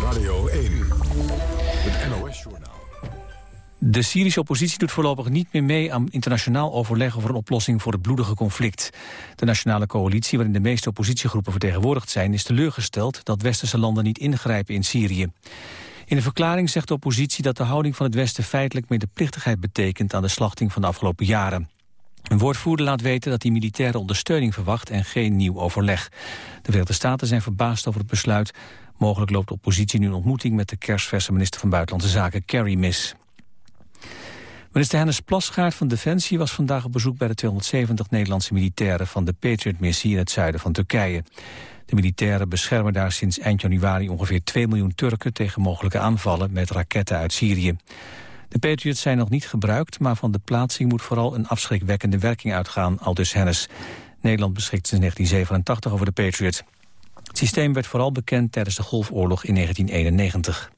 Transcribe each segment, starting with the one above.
Radio 1, het NOS-journaal. De Syrische oppositie doet voorlopig niet meer mee aan internationaal overleg over een oplossing voor het bloedige conflict. De nationale coalitie, waarin de meeste oppositiegroepen vertegenwoordigd zijn, is teleurgesteld dat westerse landen niet ingrijpen in Syrië. In een verklaring zegt de oppositie dat de houding van het Westen feitelijk medeplichtigheid betekent aan de slachting van de afgelopen jaren. Een woordvoerder laat weten dat hij militaire ondersteuning verwacht en geen nieuw overleg. De Verenigde Staten zijn verbaasd over het besluit. Mogelijk loopt de oppositie nu een ontmoeting met de kerstverse minister van Buitenlandse Zaken, Kerry, mis. Minister Hennis Plasgaard van Defensie was vandaag op bezoek bij de 270 Nederlandse militairen van de Patriot-missie in het zuiden van Turkije. De militairen beschermen daar sinds eind januari ongeveer 2 miljoen Turken tegen mogelijke aanvallen met raketten uit Syrië. De Patriots zijn nog niet gebruikt, maar van de plaatsing moet vooral een afschrikwekkende werking uitgaan, aldus Hennis. Nederland beschikt sinds 1987 over de Patriot. Het systeem werd vooral bekend tijdens de Golfoorlog in 1991.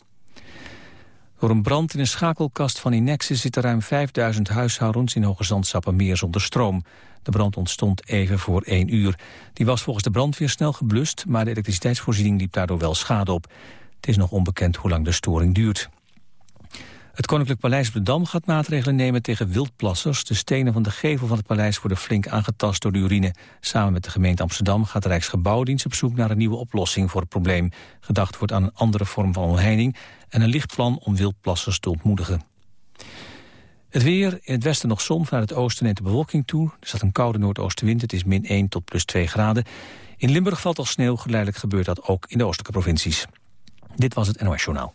Door een brand in een schakelkast van Inexis zitten ruim 5000 huishoudens in Hoge Zandsappenmeer zonder stroom. De brand ontstond even voor één uur. Die was volgens de brandweer snel geblust, maar de elektriciteitsvoorziening liep daardoor wel schade op. Het is nog onbekend hoe lang de storing duurt. Het Koninklijk Paleis op de Dam gaat maatregelen nemen tegen wildplassers. De stenen van de gevel van het paleis worden flink aangetast door de urine. Samen met de gemeente Amsterdam gaat de Rijksgebouwdienst op zoek naar een nieuwe oplossing voor het probleem. Gedacht wordt aan een andere vorm van omheining en een lichtplan om wildplassers te ontmoedigen. Het weer, in het westen nog zon, vanuit het oosten neemt de bewolking toe. Er staat een koude noordoostenwind, het is min 1 tot plus 2 graden. In Limburg valt al sneeuw, geleidelijk gebeurt dat ook in de oostelijke provincies. Dit was het NOS Journaal.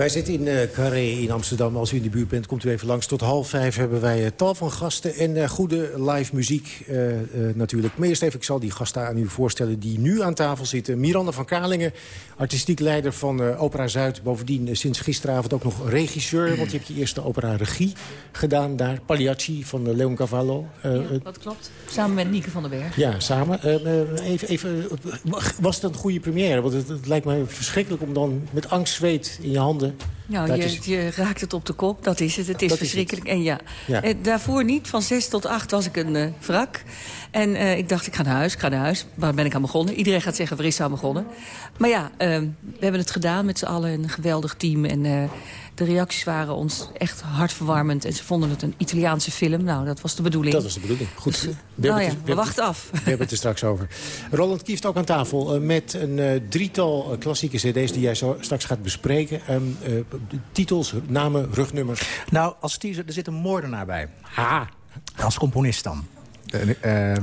Wij zitten in uh, Carré in Amsterdam. Als u in de buurt bent, komt u even langs. Tot half vijf hebben wij uh, tal van gasten en uh, goede live muziek natuurlijk. Maar eerst even, ik zal die gasten aan u voorstellen die nu aan tafel zitten. Miranda van Kalingen, artistiek leider van Opera Zuid. Bovendien sinds gisteravond ook nog regisseur. Want je hebt je eerste opera regie gedaan daar. Pagliacci van Leon Cavallo. Ja, dat klopt. Samen met Nieke van der Berg. Ja, samen. even, even, was het een goede première? Want het, het lijkt mij verschrikkelijk om dan met angst zweet in je handen nou, je, je, raakt het op de kop, dat is het. Het is verschrikkelijk. En ja, ja. Eh, daarvoor niet. Van zes tot acht was ik een uh, wrak. En uh, ik dacht, ik ga naar huis, ik ga naar huis. Waar ben ik aan begonnen? Iedereen gaat zeggen, waar is aan begonnen? Maar ja, we hebben het gedaan met z'n allen. Een geweldig team. En de reacties waren ons echt hartverwarmend. En ze vonden het een Italiaanse film. Nou, dat was de bedoeling. Dat was de bedoeling. Goed. Dus, we, nou ja, we, wachten af. We hebben het er straks over. Roland Kieft ook aan tafel uh, met een uh, drietal klassieke cd's... die jij zo straks gaat bespreken. Um, titels, namen, rugnummers. Nou, als teaser, er zit een moordenaar bij. Ha! Als componist dan. Uh,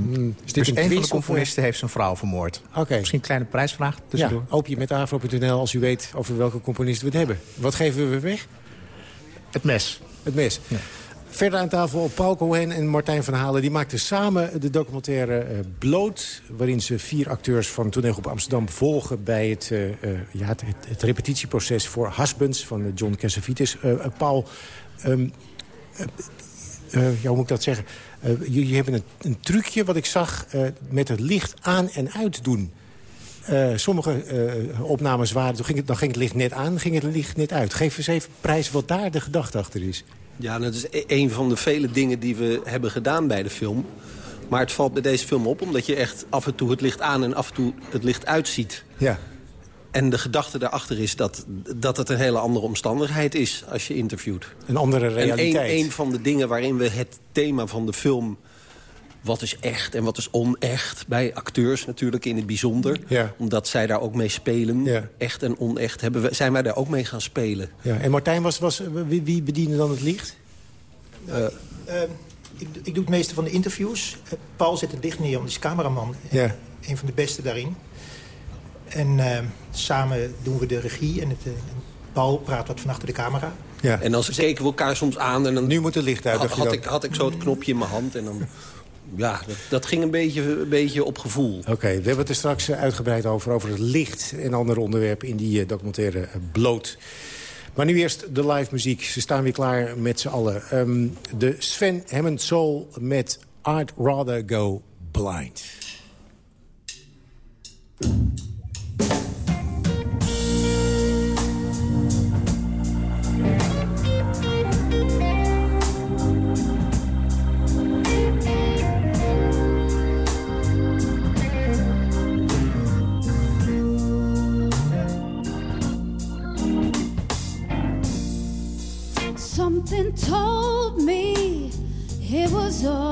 dus een, een van de componisten heeft zijn vrouw vermoord. Okay. Misschien een kleine prijsvraag tussendoor. Ja, opium met afro.nl als u weet over welke componist we het hebben. Wat geven we weg? Het mes. Het mes. Ja. Verder aan tafel Paul Cohen en Martijn van Halen. Die maakten samen de documentaire uh, Bloot... waarin ze vier acteurs van Toneelgroep Amsterdam volgen... bij het, uh, ja, het, het, repetitieproces voor Husbands van John Cassavetes. Paul, um, ja, hoe moet ik dat zeggen? Uh, jullie hebben een, een, trucje wat ik zag uh, met het licht aan en uit doen. Uh, sommige opnames waren, toen ging het, dan ging het licht net aan, ging het licht net uit. Geef eens even prijs wat daar de gedachte achter is. Ja, dat is e-, een van de vele dingen die we hebben gedaan bij de film. Maar het valt bij deze film op, omdat je echt af en toe het licht aan en af en toe het licht uitziet. Ja. En de gedachte daarachter is dat, dat het een hele andere omstandigheid is als je interviewt. Een andere realiteit. En een, een van de dingen waarin we het thema van de film... wat is echt en wat is onecht, bij acteurs natuurlijk in het bijzonder. Ja. Omdat zij daar ook mee spelen, ja. echt en onecht, hebben we, zijn wij daar ook mee gaan spelen. Ja. En Martijn, was, was, wie, wie bediende dan het licht? Uh, uh, ik, ik, doe het meeste van de interviews. Uh, Paul zet het licht neer, want is cameraman. Ja. Een van de beste daarin. En uh, samen doen we de regie en het, uh, Paul praat wat van achter de camera. Ja. En dan keken we elkaar soms aan. En dan nu moet het licht uit. Had, had ik, had ik zo het knopje in mijn hand en dan... Ja, dat, dat, ging een beetje, een beetje op gevoel. Oké, okay, we hebben het er straks eh, uitgebreid over, over het licht en andere onderwerpen in die uh, documentaire Bloot. Maar nu eerst de live muziek. Ze staan weer klaar met z'n allen. Um, de Sven Hammond Soul met I'd Rather Go Blind. Told me it was over.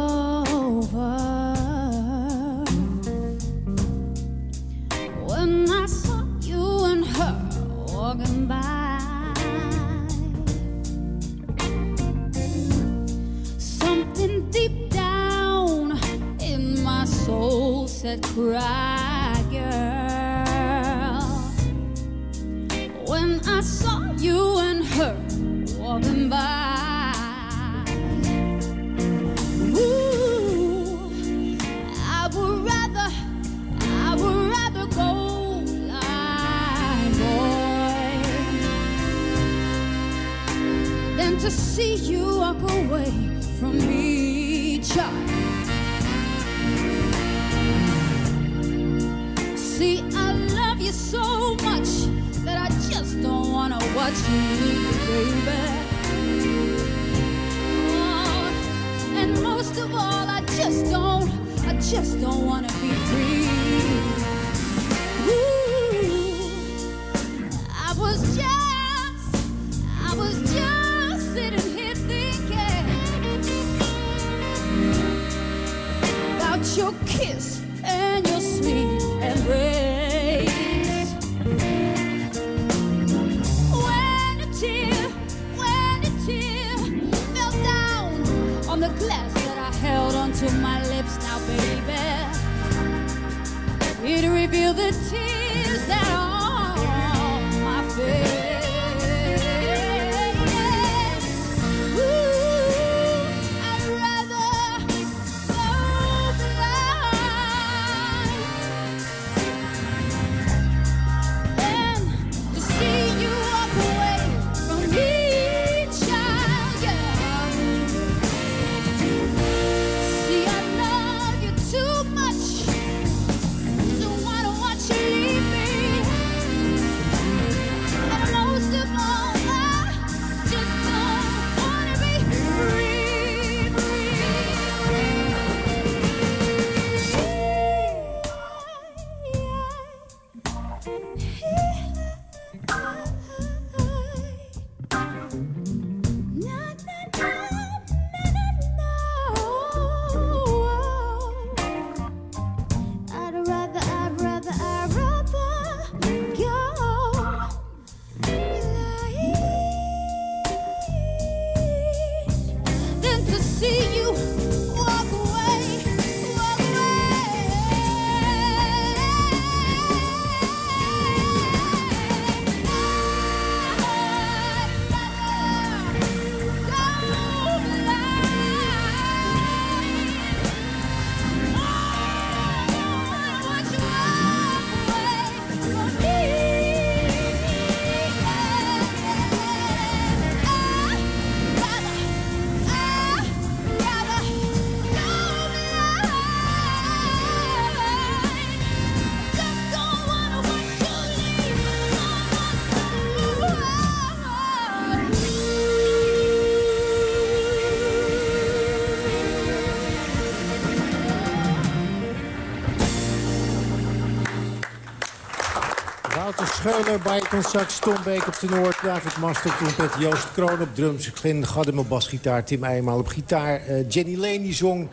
Wouter Scheuler, bariton sax, Tom Beek op tenor, David Mast op trompet, Joost Kroon op drums, Glenn Gaddem op basgitaar, Tim Eijmaal op gitaar, eh, Jenny Lane zong.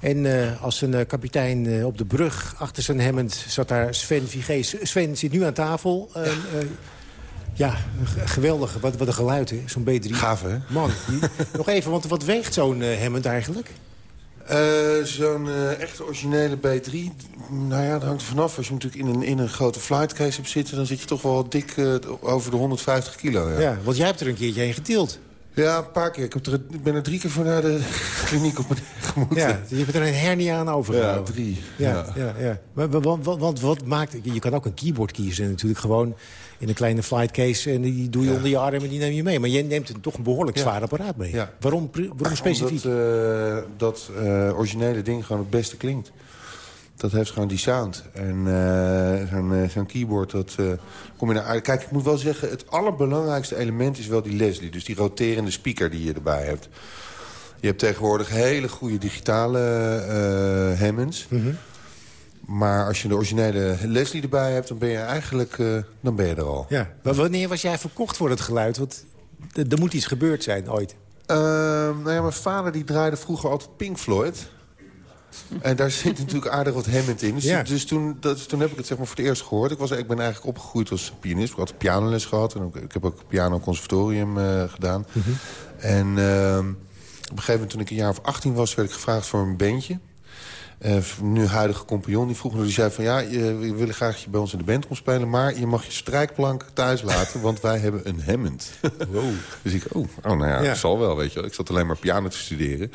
En eh, als een eh, kapitein op de brug achter zijn Hammond zat daar Sven Vigé. Sven zit nu aan tafel. Ja, geweldig. Wat, wat een geluid, hè? Zo'n B3. Gaaf, hè? Man, nog even, want wat weegt zo'n Hammond eigenlijk? Eh, Zo'n eh, echte originele B3, nou ja, dat hangt er vanaf. Als je natuurlijk in een, in een grote flightcase hebt zitten... dan zit je toch wel dik eh, over de 150 kilo. Ja. Ja. want jij hebt er een keertje heen getild. Ja, een paar keer. Ik, heb er, ik ben er drie keer voor naar de kliniek op mijn gemoeten. Ja, je hebt er een hernia aan overgehouden. Ja, drie. Ja, Ja. ja. ja, Maar, wa- wa- wa- want wat maakt... Je kan ook een keyboard kiezen natuurlijk gewoon in een kleine flightcase... en die doe je onder je arm en die neem je mee. Maar jij neemt een, toch een behoorlijk zwaar apparaat mee. Waarom, waarom specifiek? Omdat eh, dat eh, originele ding gewoon het beste klinkt. Dat heeft gewoon die sound. En eh, zo'n keyboard, dat kom je naar... Kijk, ik moet wel zeggen, het allerbelangrijkste element is wel die Leslie. Dus die roterende speaker die je erbij hebt. Je hebt tegenwoordig hele goede digitale Hammonds. Mhm. Maar als je de originele Leslie erbij hebt, dan ben je eigenlijk eh, dan ben je er al. Ja. Maar wanneer was jij verkocht voor het geluid? Want er moet iets gebeurd zijn ooit. Ehm, nou ja, mijn vader die draaide vroeger altijd Pink Floyd. En daar zit natuurlijk aardig wat Hammond in. Dus, Ja. dus toen, dat, toen heb ik het zeg maar voor het eerst gehoord. Ik, was, ik ben eigenlijk opgegroeid als pianist. Ik had pianoles gehad. En ook, ik heb ook piano conservatorium eh, gedaan. En ehm, op een gegeven moment toen ik een jaar of 18 was... werd ik gevraagd voor een bandje. Eh, nu huidige compagnon, die vroeg me, die zei van... ja, je, we willen graag je bij ons in de band komt spelen... maar je mag je strijkplank thuis laten, want wij hebben een Hammond. dus ik, oh, oh nou ja, Ja. dat zal wel, weet je wel. Ik zat alleen maar piano te studeren.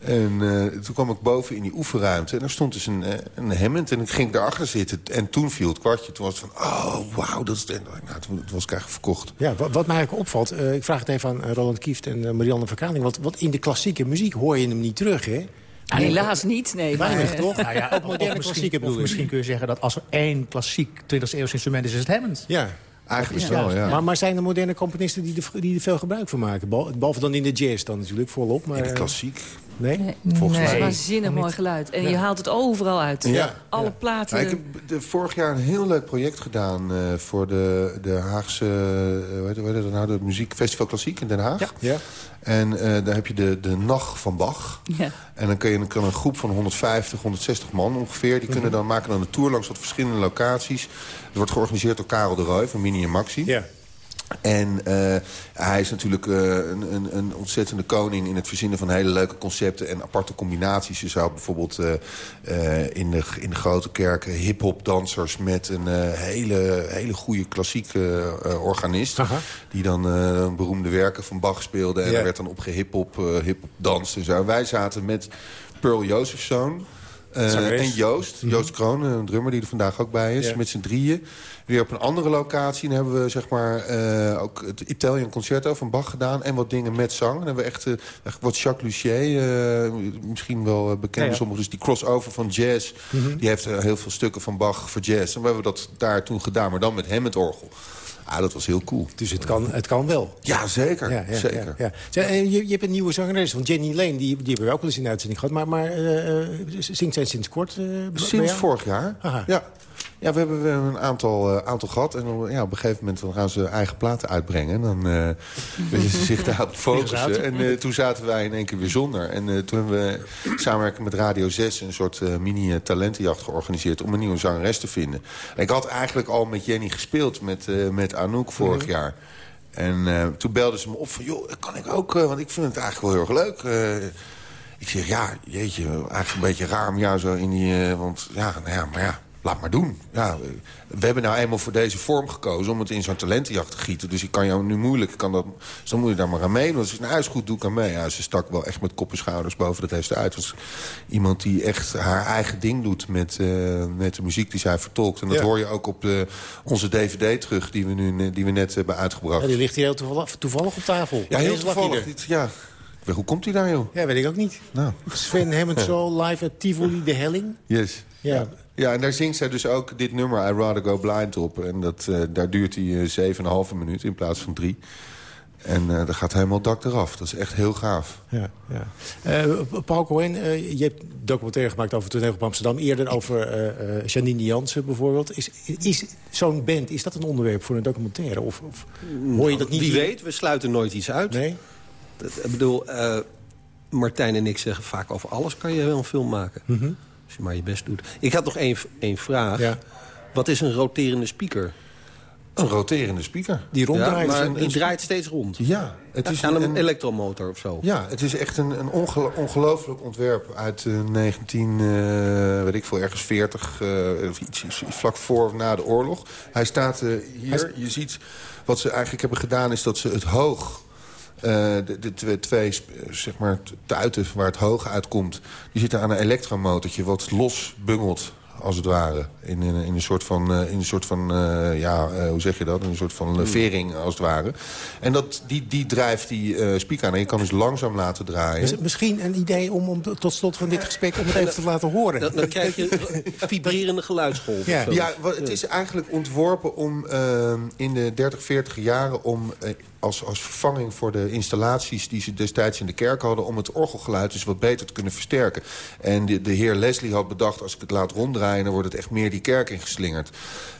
En eh, toen kwam ik boven in die oefenruimte... en er stond dus een, eh, een Hammond en ik ging daarachter zitten. En toen viel het kwartje. Toen was het van, oh, wauw, dat is... Nou, toen, toen was ik eigenlijk verkocht. Ja, wat, wat mij eigenlijk opvalt, ik vraag het even aan Roland Kieft en Marianne Verkaling... Want, want in de klassieke muziek hoor je hem niet terug, hè? Ah, helaas niet, nee. maar, Weinig, eh, toch? Nou ja, Ook moderne klassieke of bedoel misschien kun je zeggen dat als er één klassiek 20e eeuws instrument is, is het Hammond. Ja. Eigenlijk wel, ja. Maar, maar zijn er moderne componisten die er, die er veel gebruik van maken? Behal- Behalve dan in de jazz dan natuurlijk, volop. Maar, In de klassiek. Nee? Nee. Volgens Het is mij. waanzinnig mooi geluid. En je haalt het overal uit. Ja. Alle Ja. platen. Ja, ik heb de, vorig jaar een heel leuk project gedaan... eh, voor de, de Haagse eh, hoe heet, dat nou, de Muziekfestival Klassiek in Den Haag. Ja. Ja. En eh, daar heb je de, de Nacht van Bach. Ja. En dan kun je, kan een groep van 150, 160 man ongeveer... die kunnen dan, maken dan een tour langs wat verschillende locaties. Het wordt georganiseerd door Karel de Rooij van Mini en Maxi. Ja. En eh, hij is natuurlijk eh, een, een, een ontzettende koning in het verzinnen van hele leuke concepten en aparte combinaties. Je zou bijvoorbeeld eh, in, de, in de grote kerken hip-hop dansers met een hele, hele goede klassieke organist. Aha. Die dan beroemde werken van Bach speelde. En Ja. er werd dan op gehip-hop eh, hip-hop danst en zo. Wij zaten met Pearl Josephson. Eh, en Joost, Joost Kroon, een drummer die er vandaag ook bij is, Ja. met z'n drieën. Weer op een andere locatie. En hebben we zeg maar, eh, ook het Italian Concerto van Bach gedaan. En wat dingen met zang. En hebben we echt, eh, echt wat Jacques Lussier, misschien wel bekend Ja, ja. sommigen. Dus die crossover van jazz. Die heeft heel veel stukken van Bach voor jazz. En we hebben dat daar toen gedaan. Maar dan met hem het orgel. Ah, dat was heel cool. Dus het kan, het kan wel. Ja, zeker. Ja, ja, zeker. Ja, je, je hebt een nieuwe zangeres, want Jenny Lane, die, die hebben we ook wel eens in de uitzending gehad. Maar, maar eh, zingt zij sinds kort? bij Sinds vorig jaar. Aha. Ja. Ja, we hebben een aantal, eh, aantal gehad. En ja, op een gegeven moment dan gaan ze eigen platen uitbrengen. En dan eh willen ze zich daarop focussen. En eh, toen zaten wij in één keer weer zonder. En toen hebben we samenwerking met Radio 6... een soort mini-talentenjacht georganiseerd... om een nieuwe zangeres te vinden. En ik had eigenlijk al met Jenny gespeeld, met, met Anouk vorig jaar. En toen belden ze me op van... joh, kan ik ook, want ik vind het eigenlijk wel heel erg leuk... ik zeg, ja, jeetje, eigenlijk een beetje raar om jou zo in die... want ja, nou ja, maar ja, laat maar doen. Ja, eh, we hebben nou eenmaal voor deze vorm gekozen om het in zo'n talentenjacht te gieten. Dus ik kan jou nu moeilijk, ik kan dat, dus dan moet je daar maar aan meedoen. Als ik nou is goed, doe ik aan mee. Ja, ze stak wel echt met kop en schouders boven dat heeft ze uit. Was iemand die echt haar eigen ding doet met, eh, met de muziek die zij vertolkt. En dat Ja. hoor je ook op de, onze dvd terug die we, nu, die we net hebben uitgebracht. Ja, die ligt hier heel toevallig, toevallig op tafel. Ja, heel toevallig. Dit- Ja. Hoe komt hij daar, joh? Ja, weet ik ook niet. Nou, Sven Soul live at Tivoli de Helling. yes. Ja. Ja, en daar zingt zij dus ook dit nummer I Rather Go Blind op. En dat, eh, daar duurt hij eh, zeven en een halve minuut in plaats van drie. En eh daar gaat helemaal dak eraf. Dat is echt heel gaaf. Ja, ja. Eh, Paul Cohen, eh, je hebt documentaire gemaakt over het toneel op Amsterdam. Eerder over eh, eh, Janine Jansen bijvoorbeeld. Is, is zo'n band, is dat een onderwerp voor een documentaire? Of, of hoor je dat niet? Wie hier? weet, we sluiten nooit iets uit. Nee? Dat- Ik bedoel, eh, Martijn en ik zeggen vaak over alles kan je wel een film maken. Als je maar je best doet. Ik had nog één, één vraag. Ja. Wat is een roterende speaker? Een roterende speaker. Die Ja, ronddraait. maar een- die draait steeds rond. Ja, het is Aan een, een, elektromotor of zo. ja, het is echt een, een onge- ongelooflijk ontwerp uit eh, 19, eh, weet ik veel, ergens 40, eh, of iets, iets vlak voor of na de oorlog. Hij staat eh, hier. Je ziet, wat ze eigenlijk hebben gedaan is dat ze het hoog... eh, de, de twee, zeg maar, tuiten waar het hoog uitkomt... die zitten aan een elektromotortje wat los bungelt als het ware. In, in, in een soort van, eh, in een soort van eh, ja, eh, hoe zeg je dat? In een soort van levering als het ware. En dat, die, die drijft die eh speaker aan. En je kan dus langzaam laten draaien. Is het misschien een idee om, om tot slot van dit gesprek om het even te laten horen? Dan, dan krijg je vibrerende geluidsgolven. Ja. Ja, het is eigenlijk ontworpen om in de 30, 40 jaren... om als, als vervanging voor de installaties... die ze destijds in de kerk hadden... om het orgelgeluid dus wat beter te kunnen versterken. En de, de heer Leslie had bedacht... als ik het laat ronddraaien, dan wordt het echt meer die kerk ingeslingerd.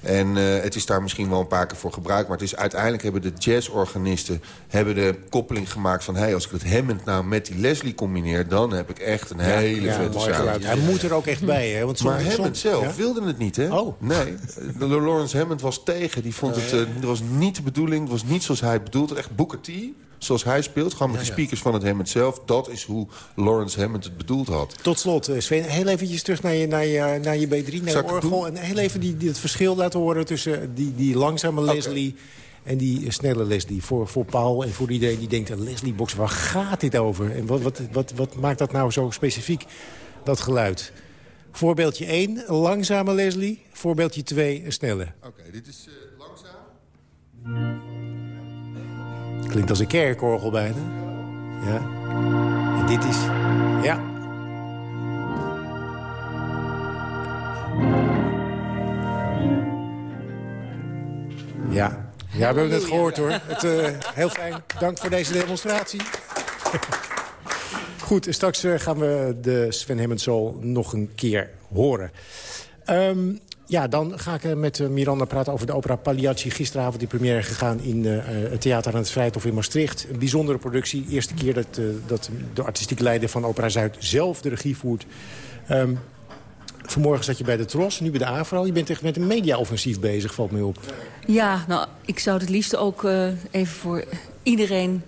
En uh, het is daar misschien wel een paar keer voor gebruikt... maar het is, uiteindelijk hebben de jazzorganisten hebben de koppeling gemaakt van... hey, als ik het Hammond nou met die Leslie combineer... dan heb ik echt een hele ja, vette sound. Hij moet er ook echt bij, hè? Want maar Hammond zelf wilde het niet, hè? Oh. Nee, de Lawrence Hammond was tegen. Die vond het, uh, was niet de bedoeling, het was niet zoals hij het bedoelde. Echt Booker T, zoals hij speelt, gewoon met de speakers van het Hammond zelf. Dat is hoe Lawrence Hammond het bedoeld had. Tot slot, eh, Sven, heel eventjes terug naar je, naar je, naar je B3, naar je orgel. En heel even die, die, het verschil laten horen tussen die, die langzame Leslie... En die snelle Leslie voor, voor Paul en voor iedereen die denkt... Leslie-box, waar gaat dit over? En wat, wat, wat, wat maakt dat nou zo specifiek, dat geluid? Voorbeeldje 1, langzame Leslie. Voorbeeldje 2, een snelle. Oké, dit is uh, langzaam. Klinkt als een kerkorgel bijna. Ja. En dit is... Ja. Ja. Ja, we hebben het gehoord hoor. Het, uh, heel fijn. Dank voor deze demonstratie. Goed, straks uh, gaan we de Sven Hemmensol nog een keer horen. Um, ja, dan ga ik met uh, Miranda praten over de opera Pagliacci. Gisteravond die première gegaan in uh, het Theater aan het Vrijthof in Maastricht. Een bijzondere productie. Eerste keer dat, uh, dat de artistiek leider van Opera Zuid zelf de regie voert. Um, vanmorgen zat je bij de Tros, nu bij de AVRO. Je bent echt met een mediaoffensief bezig, valt mij op. Ja, nou, ik zou het liefst ook even voor iedereen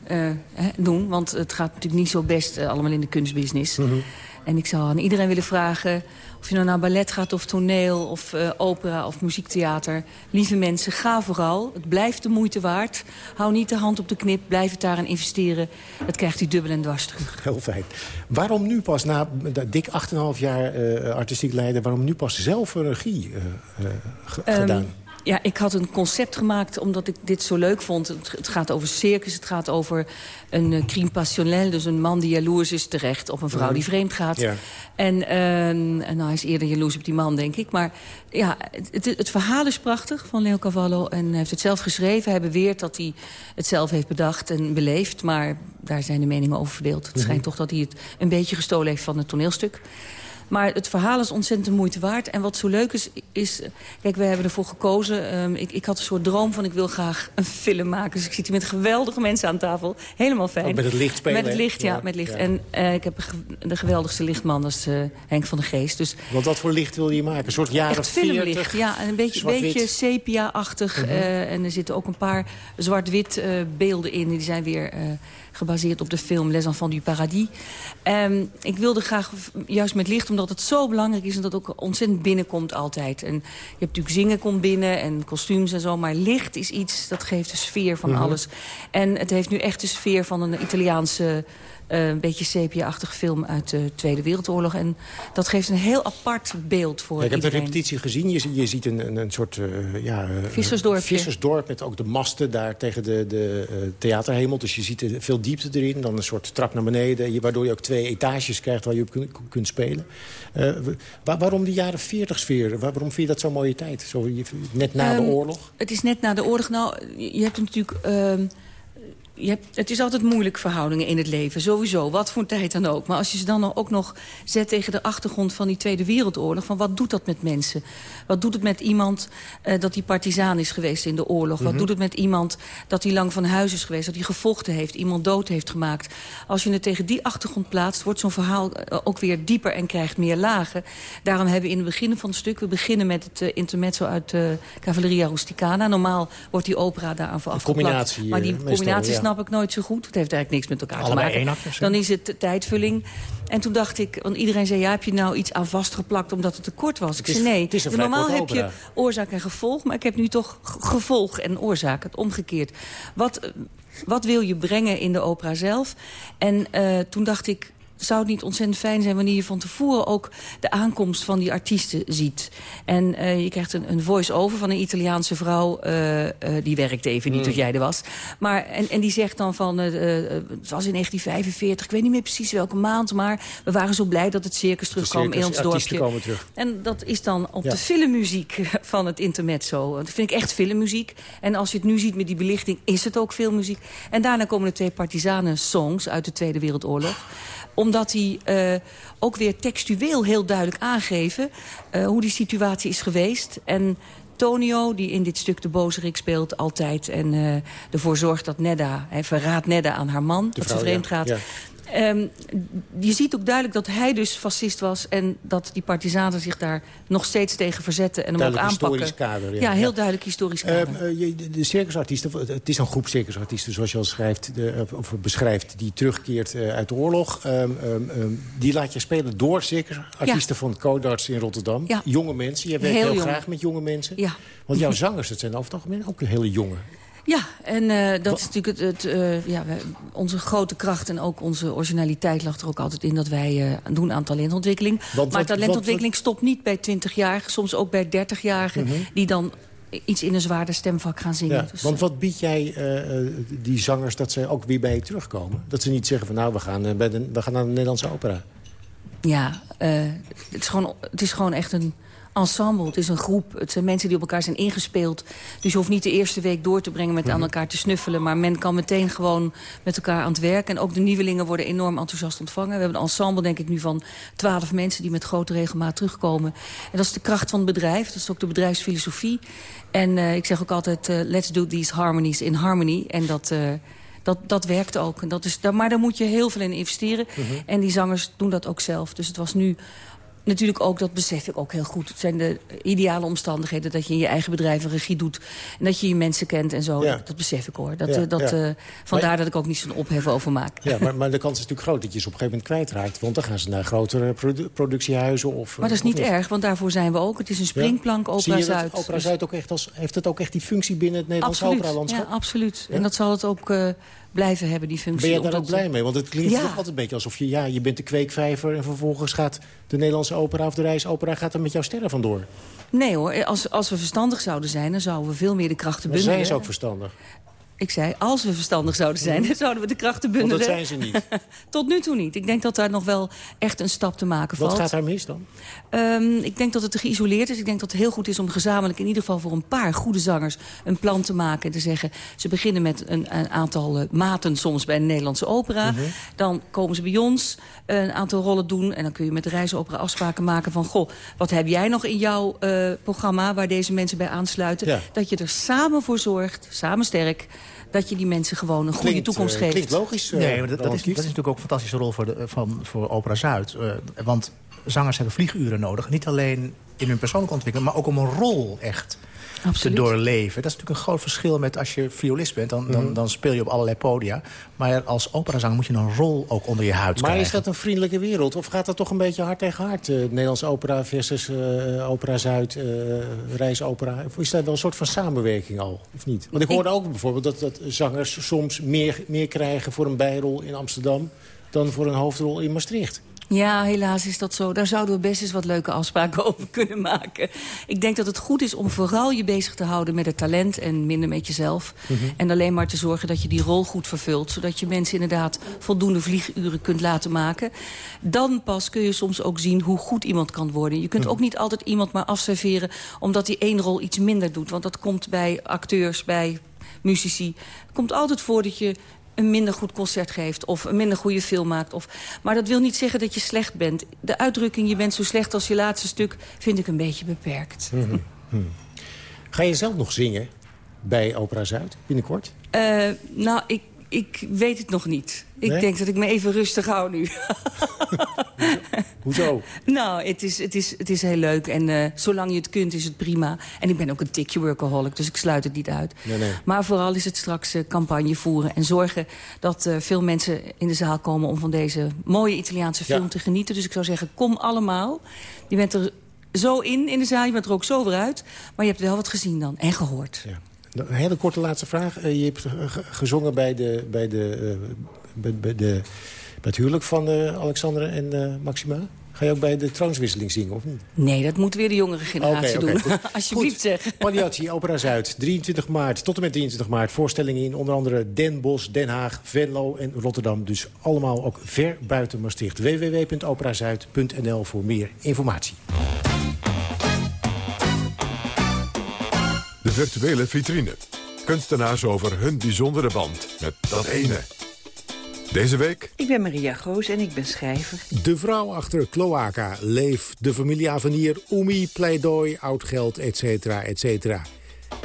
doen. Want het gaat natuurlijk niet zo best allemaal in de kunstbusiness. Mm -hmm. En ik zou aan iedereen willen vragen of je nou naar ballet gaat of toneel of uh, opera of muziektheater. Lieve mensen, ga vooral. Het blijft de moeite waard. Hou niet de hand op de knip. Blijf het daarin investeren. Dat krijgt u dubbel en dwars terug. Heel fijn. Waarom nu pas, na dik 8,5 jaar uh, artistiek leider... waarom nu pas zelf regie uh, um, gedaan? Ja, ik had een concept gemaakt omdat ik dit zo leuk vond. Het, gaat over circus, het gaat over een uh, crime passionnel. Dus een man die jaloers is terecht op een vrouw die vreemd gaat. Ja. En, uh, nou, hij is eerder jaloers op die man, denk ik. Maar ja, het, het, verhaal is prachtig van Leo Cavallo. En hij heeft het zelf geschreven. Hij beweert dat hij het zelf heeft bedacht en beleefd. Maar daar zijn de meningen over verdeeld. Het mm -hmm. schijnt toch dat hij het een beetje gestolen heeft van het toneelstuk. Maar het verhaal is ontzettend de moeite waard. En wat zo leuk is, is... Kijk, we hebben ervoor gekozen. Um, ik, ik had een soort droom van ik wil graag een film maken. Dus ik zit hier met geweldige mensen aan tafel. Helemaal fijn. Ook met het licht spelen. Met het licht, ja. ja met licht. Ja. En uh, ik heb de geweldigste lichtman, dat is uh, Henk van de Geest. Dus, Want wat voor licht wil je maken? Een soort jaren Echt filmlicht, ja. En een beetje, beetje sepia-achtig. Uh -huh. uh, en er zitten ook een paar zwart-wit beelden in. Die zijn weer... Gebaseerd op de film Les Enfants du Paradis. Um, ik wilde graag, juist met licht, omdat het zo belangrijk is... en dat ook ontzettend binnenkomt altijd. En je hebt natuurlijk zingen komt binnen en kostuums en zo... maar licht is iets, dat geeft de sfeer van mm -hmm. alles. En het heeft nu echt de sfeer van een Italiaanse... Uh, een beetje sepia-achtig film uit de Tweede Wereldoorlog. En dat geeft een heel apart beeld voor ja, Ik heb iedereen. de repetitie gezien. Je, je ziet een, een, een soort uh, ja, vissersdorp. vissersdorp met ook de masten daar tegen de, de uh, theaterhemel. Dus je ziet veel diepte erin. Dan een soort trap naar beneden. Waardoor je ook twee etages krijgt waar je op kunt, kunt spelen. Waar, waarom die jaren 40 sfeer? Waarom vind je dat zo'n mooie tijd? Zo, net na um, de oorlog? Het is net na de oorlog. Nou, je hebt natuurlijk... Je hebt, het is altijd moeilijk verhoudingen in het leven. Sowieso, wat voor tijd dan ook. Maar als je ze dan ook nog zet tegen de achtergrond van die Tweede Wereldoorlog... van wat doet dat met mensen? Wat doet het met iemand uh, dat die partizaan is geweest in de oorlog? Mm -hmm. Wat doet het met iemand dat hij lang van huis is geweest... dat hij gevochten heeft, iemand dood heeft gemaakt? Als je het tegen die achtergrond plaatst... wordt zo'n verhaal uh, ook weer dieper en krijgt meer lagen. Daarom hebben we in het begin van het stuk... we beginnen met het uh, intermezzo uit Cavalleria Rusticana. Normaal wordt die opera daaraan voor afgeplakt. Maar die combinatie ja snap ik nooit zo goed. Het heeft eigenlijk niks met elkaar Allebei te maken. Actors, dan is het tijdvulling. En toen dacht ik, want iedereen zei... ja, heb je nou iets aan vastgeplakt omdat het te kort was? Ik is, zei nee. Het Normaal heb opera. je oorzaak en gevolg, maar ik heb nu toch gevolg en oorzaak. Het omgekeerd. Wat, wat wil je brengen in de opera zelf? En uh, toen dacht ik, zou het niet ontzettend fijn zijn... wanneer je van tevoren ook de aankomst van die artiesten ziet. En uh, je krijgt een, een voice-over van een Italiaanse vrouw... Uh, uh, die werkte even niet mm. toen jij er was. Maar, en, en die zegt dan van... het was in 1945, ik weet niet meer precies welke maand... maar we waren zo blij dat het circus terugkwam in ons dorpje. Komen terug. En dat is dan op ja. de filmmuziek van het intermezzo. Dat vind ik echt filmmuziek. En als je het nu ziet met die belichting, is het ook filmmuziek. En daarna komen de twee partisanen-songs uit de Tweede Wereldoorlog omdat die uh, ook weer textueel heel duidelijk aangeven... Uh, hoe die situatie is geweest. En Tonio, die in dit stuk de bozerik speelt altijd... en uh, ervoor zorgt dat Nedda, hij verraadt Nedda aan haar man... De dat vrouw, ze vreemd gaat. Ja. Um, je ziet ook duidelijk dat hij dus fascist was... en dat die partisanen zich daar nog steeds tegen verzetten en hem ook aanpakken. historisch kader. Ja, ja heel duidelijk historisch kader. Uh, uh, de circusartiesten, het is een groep circusartiesten... zoals je al schrijft, de, of beschrijft, die terugkeert uh, uit de oorlog. Um, um, die laat je spelen door circusartiesten ja. van Codarts in Rotterdam. Jonge mensen, je werkt heel, heel graag met jonge mensen. Want jouw zangers, dat zijn over het algemeen ook hele jonge ja, en uh, dat Wat? is natuurlijk het, het uh, ja, onze grote kracht en ook onze originaliteit lag er ook altijd in dat wij uh, doen aan talentontwikkeling. Want, maar wat, talentontwikkeling wat, stopt niet bij 20 jaar, soms ook bij 30-jarigen mm -hmm. die dan iets in een zwaarder stemvak gaan zingen. Ja, dus, want wat bied jij uh, die zangers dat ze ook weer bij je terugkomen? Dat ze niet zeggen van nou, we gaan, uh, bij de, we gaan naar de Nederlandse opera. Ja, het, is gewoon, het is gewoon echt een ensemble. Het is een groep. Het zijn mensen die op elkaar zijn ingespeeld. Dus je hoeft niet de eerste week door te brengen met mm -hmm. aan elkaar te snuffelen. Maar men kan meteen gewoon met elkaar aan het werk. En ook de nieuwelingen worden enorm enthousiast ontvangen. We hebben een ensemble, denk ik nu, van twaalf mensen... die met grote regelmaat terugkomen. En dat is de kracht van het bedrijf. Dat is ook de bedrijfsfilosofie. En uh, ik zeg ook altijd, uh, let's do these harmonies in harmony. En dat... Uh, dat, dat werkt ook. En dat is, maar daar moet je heel veel in investeren. Mm -hmm. En die zangers doen dat ook zelf. Dus het was nu natuurlijk ook, dat besef ik ook heel goed. Het zijn de ideale omstandigheden dat je in je eigen bedrijf een regie doet. En dat je je mensen kent en zo. Ja. Dat, dat, besef ik hoor. Dat, ja, dat, ja. Uh, vandaar maar, dat ik ook niet zo'n ophef over maak. Ja, maar, maar, de kans is natuurlijk groot dat je ze op een gegeven moment kwijtraakt. Want dan gaan ze naar grotere produ productiehuizen. Of, maar dat is niet erg, want daarvoor zijn we ook. Het is een springplank, Opera Zuid. Opera Zuid ook echt als, heeft het ook echt die functie binnen het Nederlands opera-landschap? Ja, absoluut. En dat zal het ook... Uh, blijven hebben, die functie. Ben je daar ook blij mee? Want het klinkt ja. toch altijd een beetje alsof je... ja, je bent de kweekvijver en vervolgens gaat de Nederlandse opera of de reisopera... gaat er met jouw sterren vandoor. Nee hoor, als, als we verstandig zouden zijn... dan zouden we veel meer de krachten bundelen. zijn ze ook verstandig? Ik zei, als we verstandig zouden zijn, dan zouden we de krachten bundelen. Want dat zijn ze niet. Tot nu toe niet. Ik denk dat daar nog wel echt een stap te maken valt. Wat gaat daar mis dan? Um, ik denk dat het geïsoleerd is. Ik denk dat het heel goed is om gezamenlijk in ieder geval voor een paar goede zangers... een plan te maken en te zeggen... ze beginnen met een, een aantal uh, maten soms bij de Nederlandse opera. Mm -hmm. Dan komen ze bij ons een aantal rollen doen. En dan kun je met de reisopera afspraken maken van... goh, wat heb jij nog in jouw uh, programma waar deze mensen bij aansluiten? Ja. Dat je er samen voor zorgt, samen sterk dat je die mensen gewoon een goede klinkt, toekomst uh, geeft. Klinkt logisch. Uh, nee, maar dat, dat, is, dat, is, natuurlijk ook een fantastische rol voor, de, van, voor Opera Zuid. Uh, want zangers hebben vlieguren nodig. Niet alleen in hun persoonlijke ontwikkeling, maar ook om een rol echt Absoluut. te doorleven. Dat is natuurlijk een groot verschil met als je violist bent. Dan, dan, dan speel je op allerlei podia. Maar als operazanger moet je een rol ook onder je huid maar krijgen. Maar is dat een vriendelijke wereld? Of gaat dat toch een beetje hard tegen hard? Uh, Nederlands opera versus uh, opera Zuid, uh, reisopera. Of is dat wel een soort van samenwerking al? Of niet? Want ik hoorde ook bijvoorbeeld dat, dat zangers soms meer, meer krijgen... voor een bijrol in Amsterdam dan voor een hoofdrol in Maastricht. Ja, helaas is dat zo. Daar zouden we best eens wat leuke afspraken over kunnen maken. Ik denk dat het goed is om vooral je bezig te houden met het talent... en minder met jezelf. Mm -hmm. En alleen maar te zorgen dat je die rol goed vervult. Zodat je mensen inderdaad voldoende vlieguren kunt laten maken. Dan pas kun je soms ook zien hoe goed iemand kan worden. Je kunt mm -hmm. ook niet altijd iemand maar afserveren... omdat hij één rol iets minder doet. Want dat komt bij acteurs, bij muzici. Het komt altijd voor dat je een minder goed concert geeft of een minder goede film maakt. Of, maar dat wil niet zeggen dat je slecht bent. De uitdrukking je bent zo slecht als je laatste stuk vind ik een beetje beperkt. Mm -hmm. Ga je zelf nog zingen bij Opera Zuid binnenkort? Uh, nou, ik, ik weet het nog niet. Ik denk dat ik me even rustig hou nu. Hoezo? nou, het is, het, is, het is heel leuk. En uh, zolang je het kunt, is het prima. En ik ben ook een tikje workaholic, dus ik sluit het niet uit. Nee, nee. Maar vooral is het straks uh, campagne voeren. En zorgen dat uh, veel mensen in de zaal komen... om van deze mooie Italiaanse film ja. te genieten. Dus ik zou zeggen, kom allemaal. Je bent er zo in, in de zaal. Je bent er ook zo weer uit. Maar je hebt wel wat gezien dan. En gehoord. Ja. Een hele korte laatste vraag. Uh, je hebt gezongen bij de, bij de, uh, bij, bij de, Natuurlijk van uh, Alexander en Maxima. Ga je ook bij de troonswisseling zingen, of niet? Nee, dat moet weer de jongere generatie okay, okay, doen. Alsjeblieft zeg. Opera Zuid, 23 maart tot en met 23 maart. Voorstellingen in onder andere Den Bosch, Den Haag, Venlo en Rotterdam. Dus allemaal ook ver buiten Maastricht. www.operazuid.nl voor meer informatie. De virtuele vitrine. Kunstenaars over hun bijzondere band met dat ene. Deze week... Ik ben Maria Goos en ik ben schrijver. De vrouw achter Cloaca, Leef, de familie Avenier, Oemi, Pleidooi, Oud Geld, etc. etc.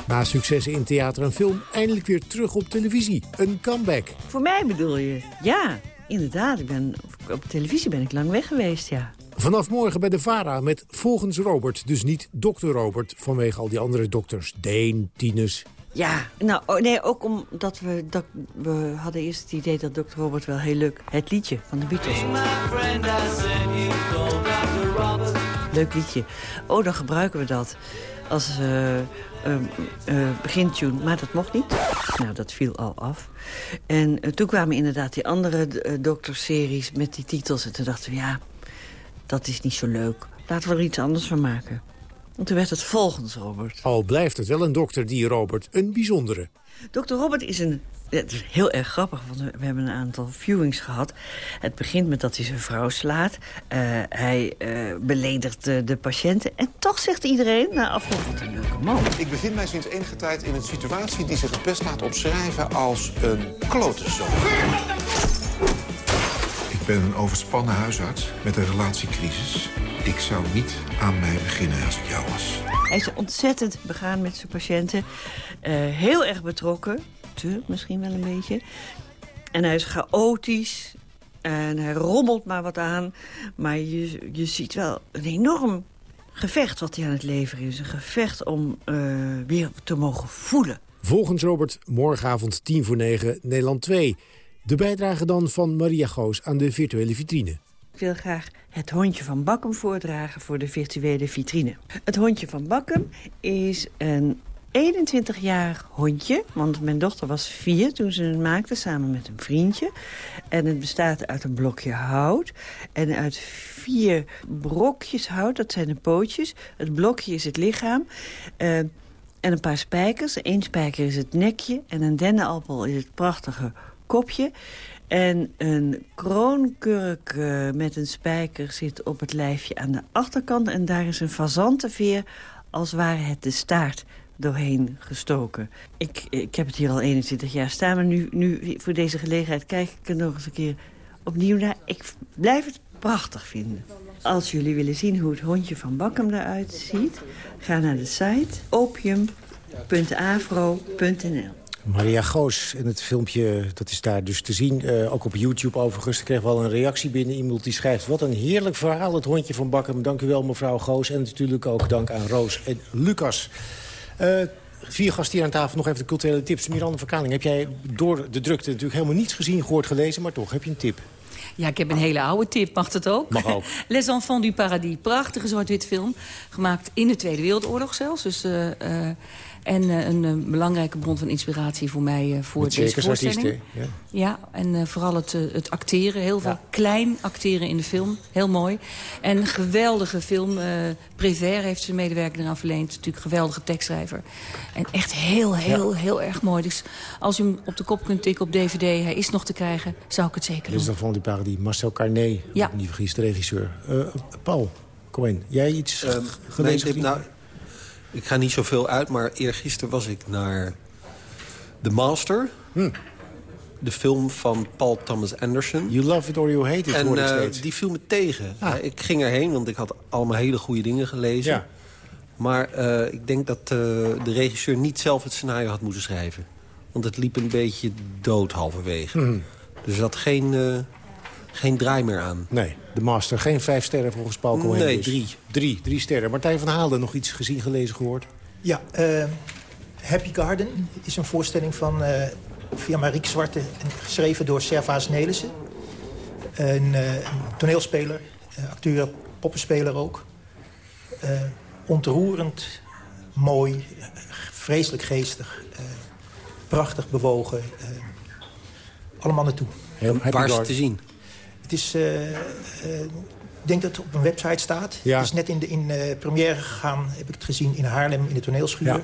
Na successen in theater en film, eindelijk weer terug op televisie. Een comeback. Voor mij bedoel je? Ja, inderdaad. Ik ben, op televisie ben ik lang weg geweest, ja. Vanaf morgen bij de VARA met volgens Robert, dus niet dokter Robert... vanwege al die andere dokters, Deen, Tinus, ja, nou, oh, nee, ook omdat we, dat, we hadden eerst het idee dat Dr. Robert wel heel leuk... het liedje van de Beatles. Leuk liedje. Oh, dan gebruiken we dat als uh, uh, uh, begintune. Maar dat mocht niet. Nou, dat viel al af. En toen kwamen inderdaad die andere dokterseries met die titels. En toen dachten we, ja, dat is niet zo leuk. Laten we er iets anders van maken. En toen werd het volgens Robert. Al blijft het wel een dokter, die Robert, een bijzondere. Dokter Robert is een... Het is heel erg grappig, want we hebben een aantal viewings gehad. Het begint met dat hij zijn vrouw slaat. Uh, hij uh, beledigt de, de, patiënten. En toch zegt iedereen na afloop, wat een leuke man. Ik bevind mij sinds enige tijd in een situatie die zich het best laat opschrijven als een klotenzoon. Ik ben een overspannen huisarts met een relatiecrisis. Ik zou niet aan mij beginnen als ik jou was. Hij is ontzettend begaan met zijn patiënten. Uh, heel erg betrokken. Te, misschien wel een beetje. En hij is chaotisch. En hij rommelt maar wat aan. Maar je, je ziet wel een enorm gevecht wat hij aan het leveren is. Een gevecht om uh, weer te mogen voelen. Volgens Robert morgenavond 10 voor 9 Nederland 2. De bijdrage dan van Maria Goos aan de virtuele vitrine. Ik wil graag het hondje van Bakkum voordragen voor de virtuele vitrine. Het hondje van Bakkum is een 21-jarig hondje, want mijn dochter was vier toen ze het maakte samen met een vriendje. En het bestaat uit een blokje hout en uit vier brokjes hout, dat zijn de pootjes. Het blokje is het lichaam uh, en een paar spijkers. Eén spijker is het nekje en een dennenappel is het prachtige kopje. En een kroonkurk uh, met een spijker zit op het lijfje aan de achterkant. En daar is een fazantenveer als ware het de staart doorheen gestoken. Ik, ik heb het hier al 21 jaar staan, maar nu, nu voor deze gelegenheid kijk ik er nog eens een keer opnieuw naar. Ik blijf het prachtig vinden. Als jullie willen zien hoe het hondje van Bakkum eruit ziet... ga naar de site opium.afro.nl. Maria Goos in het filmpje, dat is daar dus te zien. Uh, ook op YouTube overigens. Ik kreeg wel een reactie binnen. Iemand die schrijft, wat een heerlijk verhaal, het hondje van Bakken. Dank u wel, mevrouw Goos. En natuurlijk ook dank aan Roos en Lucas. Uh, vier gasten hier aan tafel, nog even de culturele tips. Miranda Verkaling, heb jij door de drukte natuurlijk helemaal niets gezien, gehoord, gelezen... maar toch, heb je een tip? Ja, ik heb een hele oude tip. Mag dat ook? Mag ook. Les Enfants du Paradis. Prachtige zwart-wit film. Gemaakt in de Tweede Wereldoorlog zelfs. Dus... Uh, en uh, een uh, belangrijke bron van inspiratie voor mij uh, voor Met deze voorstelling. Ja. ja, en vooral het, het acteren. Heel veel klein acteren in de film. Heel mooi. En een geweldige film. Prévert heeft zijn medewerker eraan verleend. Natuurlijk een geweldige tekstschrijver. En echt heel, heel, heel erg mooi. Dus als u hem op de kop kunt tikken op DVD... hij is nog te krijgen, zou ik het zeker doen. Dit is van die parodie. Marcel Carné, ja. niet vergis, de regisseur. Paul, kom in. Jij iets um, gelezen? Nee, nou, ik ga niet zoveel uit, maar eergisteren was ik naar The Master. Hm. De film van Paul Thomas Anderson. You love it or you hate it, en, uh, die viel me tegen. Ah. ik ging erheen, want ik had allemaal hele goede dingen gelezen. Ja. Maar uh, ik denk dat uh, de regisseur niet zelf het scenario had moeten schrijven. Want het liep een beetje dood halverwege. Hm. Dus dat geen geen draai meer aan. Nee, de Master. Geen vijf sterren volgens Paul Cohen. Nee, drie. Drie, drie sterren. Martijn van Haalden, nog iets gezien, gelezen, gehoord? Ja, uh, Happy Garden is een voorstelling van uh, via Marieke Zwarte... geschreven door Servaas Nelissen. Een, uh, een toneelspeler, acteur, poppenspeler ook. ontroerend, mooi, vreselijk geestig, prachtig bewogen. allemaal naartoe. Waar is te zien? Het is... Ik denk dat het op een website staat. Ja. Het is net in de in, première gegaan, heb ik het gezien, in Haarlem in de toneelschuur. Ja.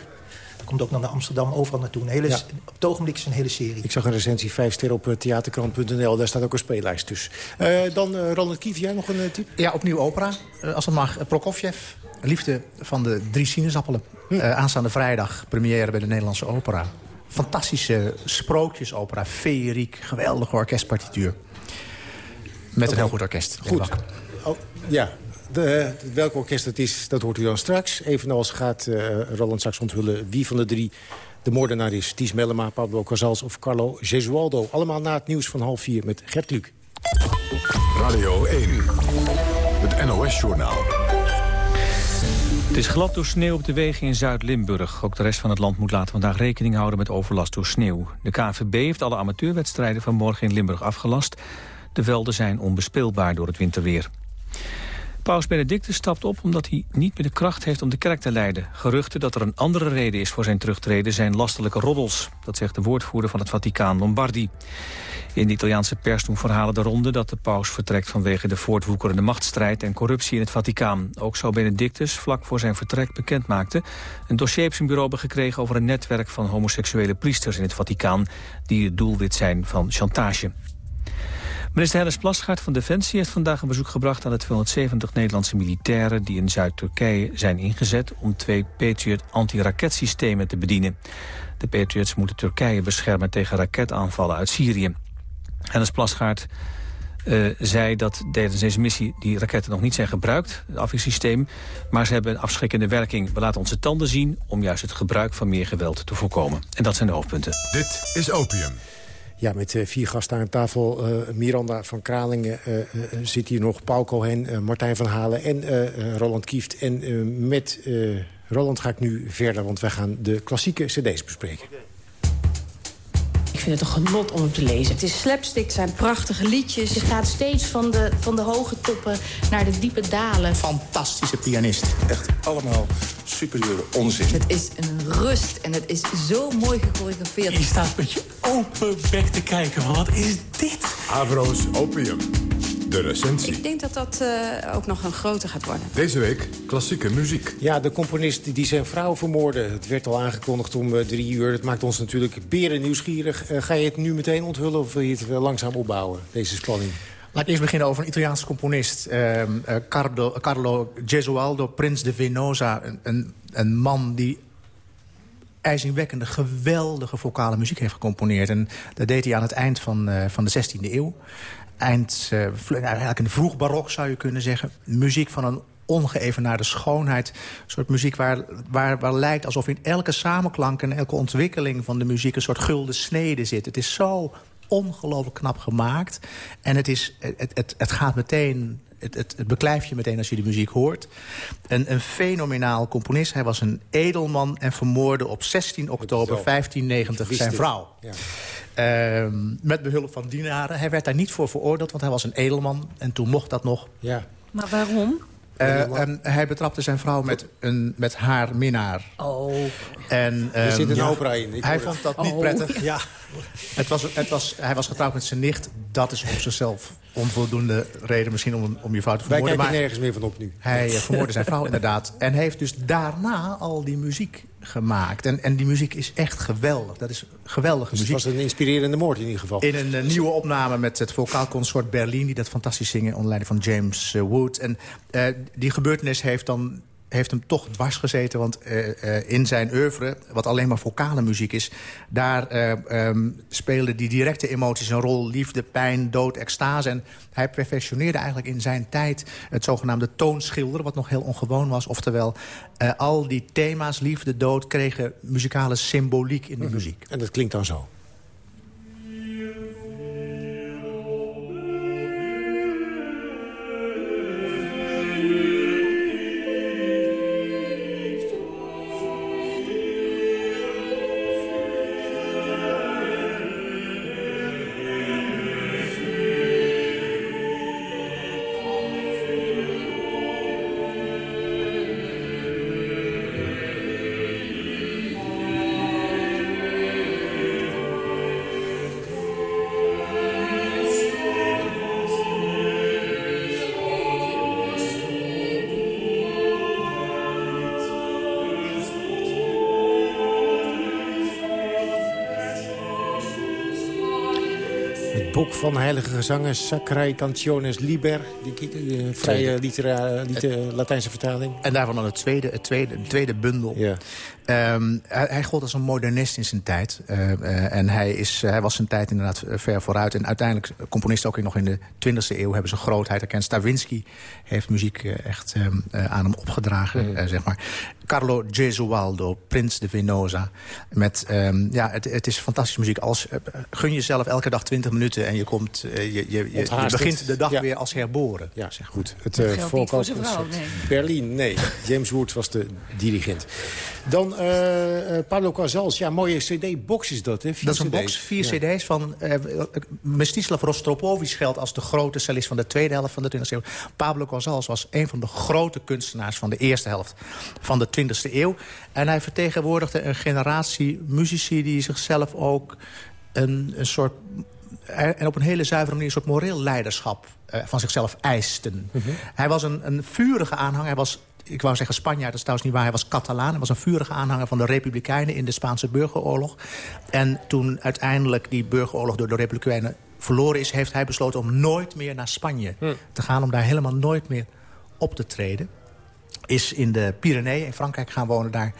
Er komt ook naar Amsterdam, overal naartoe. Een hele, Ja. Op het ogenblik is het een hele serie. Ik zag een recensie 5 sterren op eh, theaterkrant.nl. Daar staat ook een speellijst dus. Eh, dan uh, Ronald Kief, jij nog een uh, tip? Ja, opnieuw opera. Uh, als het mag, Prokofjev. Liefde van de drie sinaasappelen. Hm. aanstaande vrijdag, première bij de Nederlandse opera. Fantastische sprookjesopera, feeriek, geweldige orkestpartituur. Met okay. een heel goed orkest. Goed. Oh, ja, de, welk orkest het is, dat hoort u dan straks. Evenals gaat uh, Roland straks onthullen wie van de drie de moordenaar is. Ties Mellema, Pablo Casals of Carlo Gesualdo. Allemaal na het nieuws van half vier met Gert Luc. Radio 1, het NOS-journaal. Het is glad door sneeuw op de wegen in Zuid-Limburg. Ook de rest van het land moet later vandaag rekening houden met overlast door sneeuw. De KNVB heeft alle amateurwedstrijden van morgen in Limburg afgelast. De velden zijn onbespeelbaar door het winterweer. Paus Benedictus stapt op omdat hij niet meer de kracht heeft om de kerk te leiden. Geruchten dat er een andere reden is voor zijn terugtreden zijn lastelijke roddels. Dat zegt de woordvoerder van het Vaticaan Lombardi. In de Italiaanse pers doen verhalen de ronde dat de paus vertrekt vanwege de voortwoekerende machtsstrijd en corruptie in het Vaticaan. Ook zou Benedictus vlak voor zijn vertrek bekend maakte een dossier op zijn bureau hebben gekregen over een netwerk van homoseksuele priesters in het Vaticaan die het doelwit zijn van chantage. Minister Hennis Plasgaard van Defensie heeft vandaag een bezoek gebracht aan de 270 Nederlandse militairen die in Zuid-Turkije zijn ingezet om twee Patriot antiraketsystemen te bedienen. De Patriots moeten Turkije beschermen tegen raketaanvallen uit Syrië. Hennis Plasgaard uh, zei dat tijdens deze missie die raketten nog niet zijn gebruikt, het afweersysteem, maar ze hebben een afschrikkende werking. We laten onze tanden zien om juist het gebruik van meer geweld te voorkomen. En dat zijn de hoofdpunten. Dit is Opium. Ja, met uh, vier gasten aan tafel. Uh, Miranda van Kralingen uh, zit hier nog. Paul Cohen, Martijn van Halen en Roland Kieft. En met Roland ga ik nu verder, want wij gaan de klassieke cd's bespreken. Ik vind het een genot om hem te lezen. Het is slapstick, het zijn prachtige liedjes. Je gaat steeds van de, van de hoge toppen naar de diepe dalen. Fantastische pianist. Echt allemaal superieure onzin. Het is een rust en het is zo mooi gechoreografeerd. Je staat met je open bek te kijken. Van wat is dit? Avro's Opium. De recensie. Ik denk dat dat uh, ook nog een groter gaat worden. Deze week klassieke muziek. Ja, de componist die zijn vrouw vermoordde. Het werd al aangekondigd om uh, drie uur. Het maakt ons natuurlijk beren nieuwsgierig. Uh, ga je het nu meteen onthullen of wil je het langzaam opbouwen, deze spanning? Laat ik eerst beginnen over een Italiaanse componist. Uh, Carlo, Carlo Gesualdo, prins de Venosa. Een, een, een man die ijzingwekkende, geweldige vocale muziek heeft gecomponeerd. En dat deed hij aan het eind van, uh, van de 16e eeuw. Eind, uh, eigenlijk in de vroeg barok zou je kunnen zeggen. Muziek van een ongeëvenaarde schoonheid. Een soort muziek waar, waar, waar lijkt alsof in elke samenklank... en elke ontwikkeling van de muziek een soort gulden snede zit. Het is zo ongelooflijk knap gemaakt. En het, is, het, het, het gaat meteen... Het, het, het beklijft je meteen als je de muziek hoort. Een, een fenomenaal componist. Hij was een edelman en vermoorde op 16 oktober 1590 zijn vrouw. Ja. Uh, met behulp van dienaren. Hij werd daar niet voor veroordeeld, want hij was een edelman. En toen mocht dat nog. Ja. Maar waarom? Uh, en hij betrapte zijn vrouw met, een, met haar minnaar. Oh. En, um, er zit een ja, opera in. Ik hij vond dat niet oh. prettig. Ja. het was, het was, hij was getrouwd met zijn nicht. Dat is op zichzelf onvoldoende reden misschien om, om je vrouw te vermoorden. Wij kijken nergens meer van op nu. Hij vermoorde zijn vrouw inderdaad. En heeft dus daarna al die muziek gemaakt. En, en die muziek is echt geweldig. Dat is geweldige dus muziek. het was een inspirerende moord in ieder geval. In een uh, nieuwe opname met het vocaalconsort Berlin... die dat fantastisch zingen onder leiding van James uh, Wood. En uh, die gebeurtenis heeft dan heeft hem toch dwars gezeten. Want uh, uh, in zijn oeuvre, wat alleen maar vocale muziek is... daar uh, um, spelen die directe emoties een rol. Liefde, pijn, dood, extase. En hij perfectioneerde eigenlijk in zijn tijd het zogenaamde toonschilderen... wat nog heel ongewoon was. Oftewel, al die thema's, liefde, dood... kregen muzikale symboliek in de mm -hmm. muziek. En dat klinkt dan zo. Van heilige gezangen, Sacrae Cantiones Liber. Die, die vrije litera, Latijnse vertaling. En daarvan dan het tweede, het tweede, het tweede bundel. Ja. Um, hij, hij gold als een modernist in zijn tijd. Uh, uh, en hij, is, uh, hij was zijn tijd inderdaad ver vooruit. En uiteindelijk, componisten ook nog in de 20e eeuw... hebben ze grootheid erkend. Stravinsky heeft muziek echt um, aan hem opgedragen, mm. zeg maar. Carlo Gesualdo, Prins de Venosa. Met, um, ja, het, het, is fantastische muziek. Als, gun jezelf elke dag 20 minuten en je, komt, je, je, je, je begint de dag ja. weer als herboren. Ja, zeg goed. Het uh, voor vrouw, nee. Berlin, nee. James Woods was de dirigent. Dan uh, Pablo Casals. Ja, mooie cd-box is dat, hè? Vier dat is een CD's. box, vier ja. cd's van... Uh, Mstislav Rostropovich geldt als de grote cellist van de tweede helft van de 20e eeuw. Pablo Casals was een van de grote kunstenaars van de eerste helft van de 20e eeuw. En hij vertegenwoordigde een generatie muzici die zichzelf ook een, een soort en op een hele zuivere manier een soort moreel leiderschap uh, van zichzelf eisten. Mm -hmm. Hij was een, een vurige aanhanger. Hij was ik wou zeggen Spanjaard, dat is trouwens niet waar. Hij was Catalaan. Hij was een vurige aanhanger van de Republikeinen in de Spaanse burgeroorlog. En toen uiteindelijk die burgeroorlog door de Republikeinen verloren is... heeft hij besloten om nooit meer naar Spanje hm. te gaan. Om daar helemaal nooit meer op te treden is in de Pyreneeën in Frankrijk gaan wonen daar.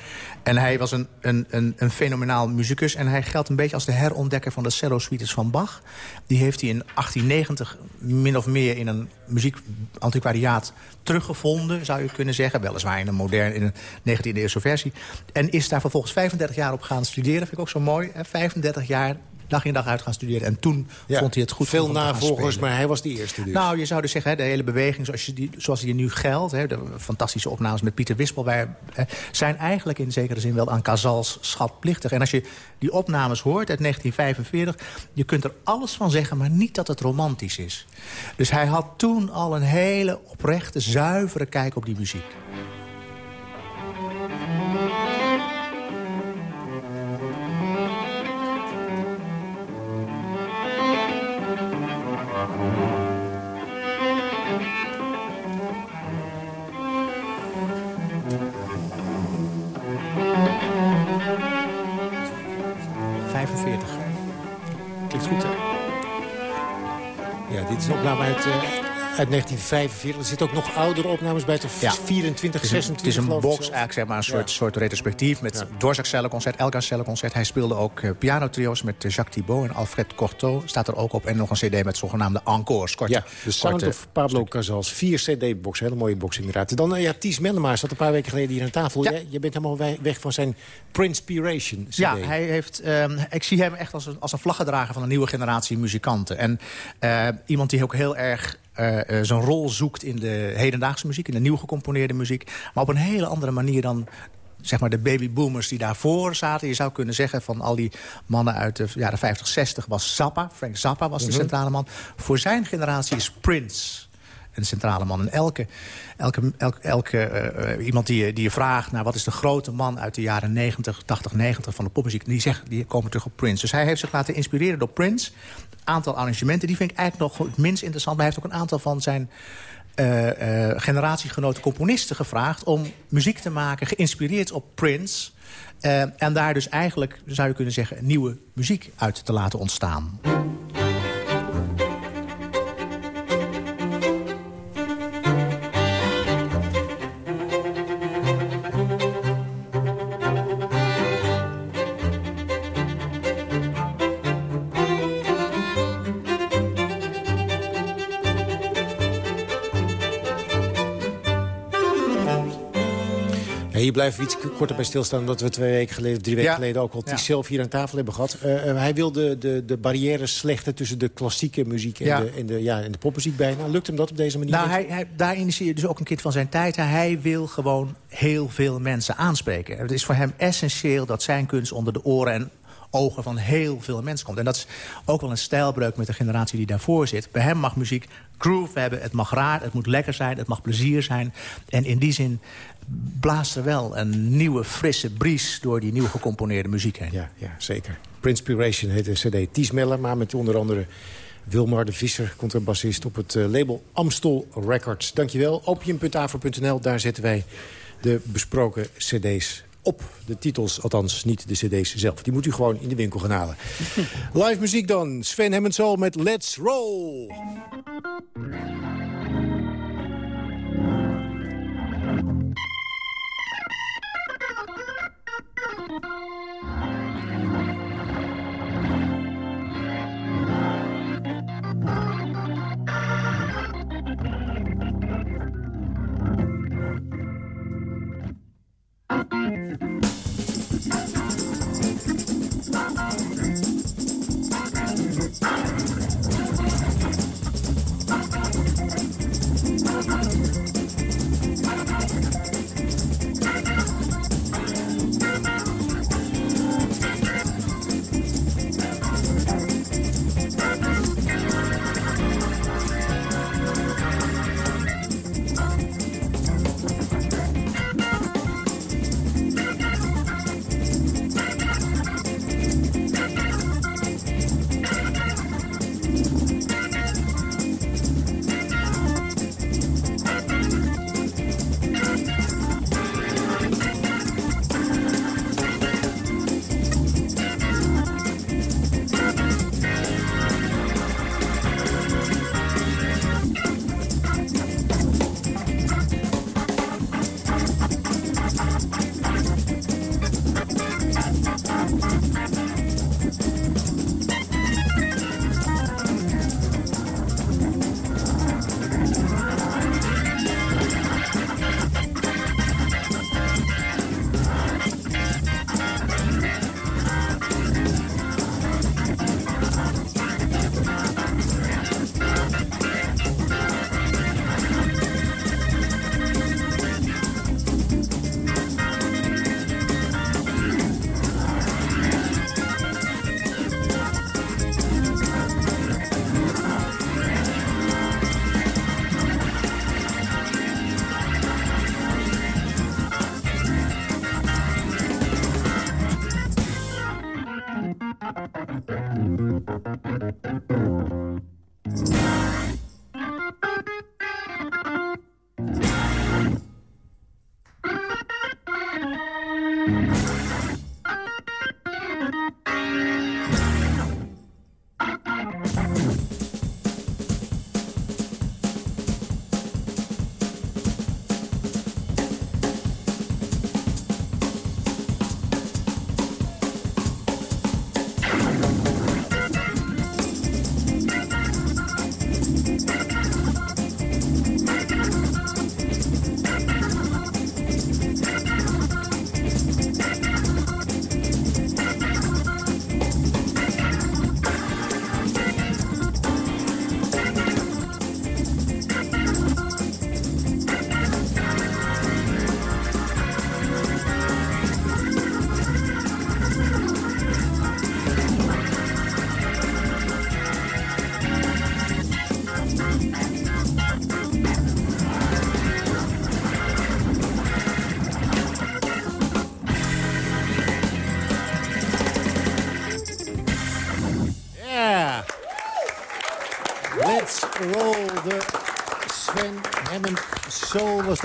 En hij was een, een, een, een fenomenaal muzikus. En hij geldt een beetje als de herontdekker van de cello-suites van Bach. Die heeft hij in 1890 min of meer in een muziekantiquariaat teruggevonden, zou je kunnen zeggen. Weliswaar in een moderne, in een 19e eeuwse versie. En is daar vervolgens 35 jaar op gaan studeren. vind ik ook zo mooi. Hè? 35 jaar dag in dag uit gaan studeren. En toen ja, vond hij het goed Veel navolgers, maar hij was die eerste dus. Nou, je zou dus zeggen, hè, de hele beweging zoals, je die, zoals die nu geldt... Hè, de fantastische opnames met Pieter Wispel... zijn eigenlijk in zekere zin wel aan Casals schatplichtig. En als je die opnames hoort uit 1945... je kunt er alles van zeggen, maar niet dat het romantisch is. Dus hij had toen al een hele oprechte, zuivere kijk op die muziek. Uit 1945. Er zitten ook nog oudere opnames bij, toch ja. 24, 26 Het is een, box, eigenlijk zeg maar een soort, ja. soort retrospectief... met ja. Cellenconcert, Elgar cellenconcert. Hij speelde ook uh, pianotrio's met uh, Jacques Thibault en Alfred Cortot. Staat er ook op. En nog een cd met zogenaamde encores. Korte, ja, de Sound of Pablo Casals. Vier cd-box, hele mooie box inderdaad. Dan, uh, ja, Ties Mellema zat een paar weken geleden hier aan tafel. Ja. Je bent helemaal weg van zijn Prinspiration cd. Ja, hij heeft, um, ik zie hem echt als een, als een vlaggedrager van een nieuwe generatie muzikanten. En iemand die ook heel erg uh, uh, zijn rol zoekt in de hedendaagse muziek... in de nieuw gecomponeerde muziek. Maar op een hele andere manier dan zeg maar de babyboomers die daarvoor zaten. Je zou kunnen zeggen van al die mannen uit de jaren 50, 60 was Zappa. Frank Zappa was de -hmm. centrale man. Voor zijn generatie is Prince een centrale man. En elke, elke, elke, elke uh, iemand die die je vraagt... naar wat is de grote man uit de jaren 90, 80, 90 van de popmuziek... die, zegt, die komen terug op Prince. Dus hij heeft zich laten inspireren door Prince. aantal arrangementen, die vind ik eigenlijk nog het minst interessant. Maar hij heeft ook een aantal van zijn... Uh, generatiegenoten componisten gevraagd... om muziek te maken geïnspireerd op Prince... En daar dus eigenlijk, zou je kunnen zeggen... nieuwe muziek uit te laten ontstaan. Blijven we iets korter bij stilstaan... omdat we twee weken geleden, drie weken ja. geleden... ook al ja. zelf hier aan tafel hebben gehad. Uh, uh, hij wil de, de, de barrières slechten tussen de klassieke muziek... En, ja. de, en, de, ja, en de popmuziek bijna. Lukt hem dat op deze manier? Nou, hij, hij, daarin zie je dus ook een kind van zijn tijd. Hij wil gewoon heel veel mensen aanspreken. Het is voor hem essentieel dat zijn kunst onder de oren... en ogen van heel veel mensen komt. En dat is ook wel een stijlbreuk met de generatie die daarvoor zit. Bij hem mag muziek groove hebben, het mag raar, het moet lekker zijn... het mag plezier zijn. En in die zin blaast er wel een nieuwe, frisse bries... door die nieuw gecomponeerde muziek heen. Ja, ja zeker. Prinspiration heet de cd Ties Meller, maar met onder andere... Wilmar de Visser, contrabassist op het label Amstel Records. Dankjewel. Opium.avro.nl, daar zetten wij de besproken cd's op. De titels, althans niet de cd's zelf. Die moet u gewoon in de winkel gaan halen. Live muziek dan. Sven Hemmensal met Let's Roll.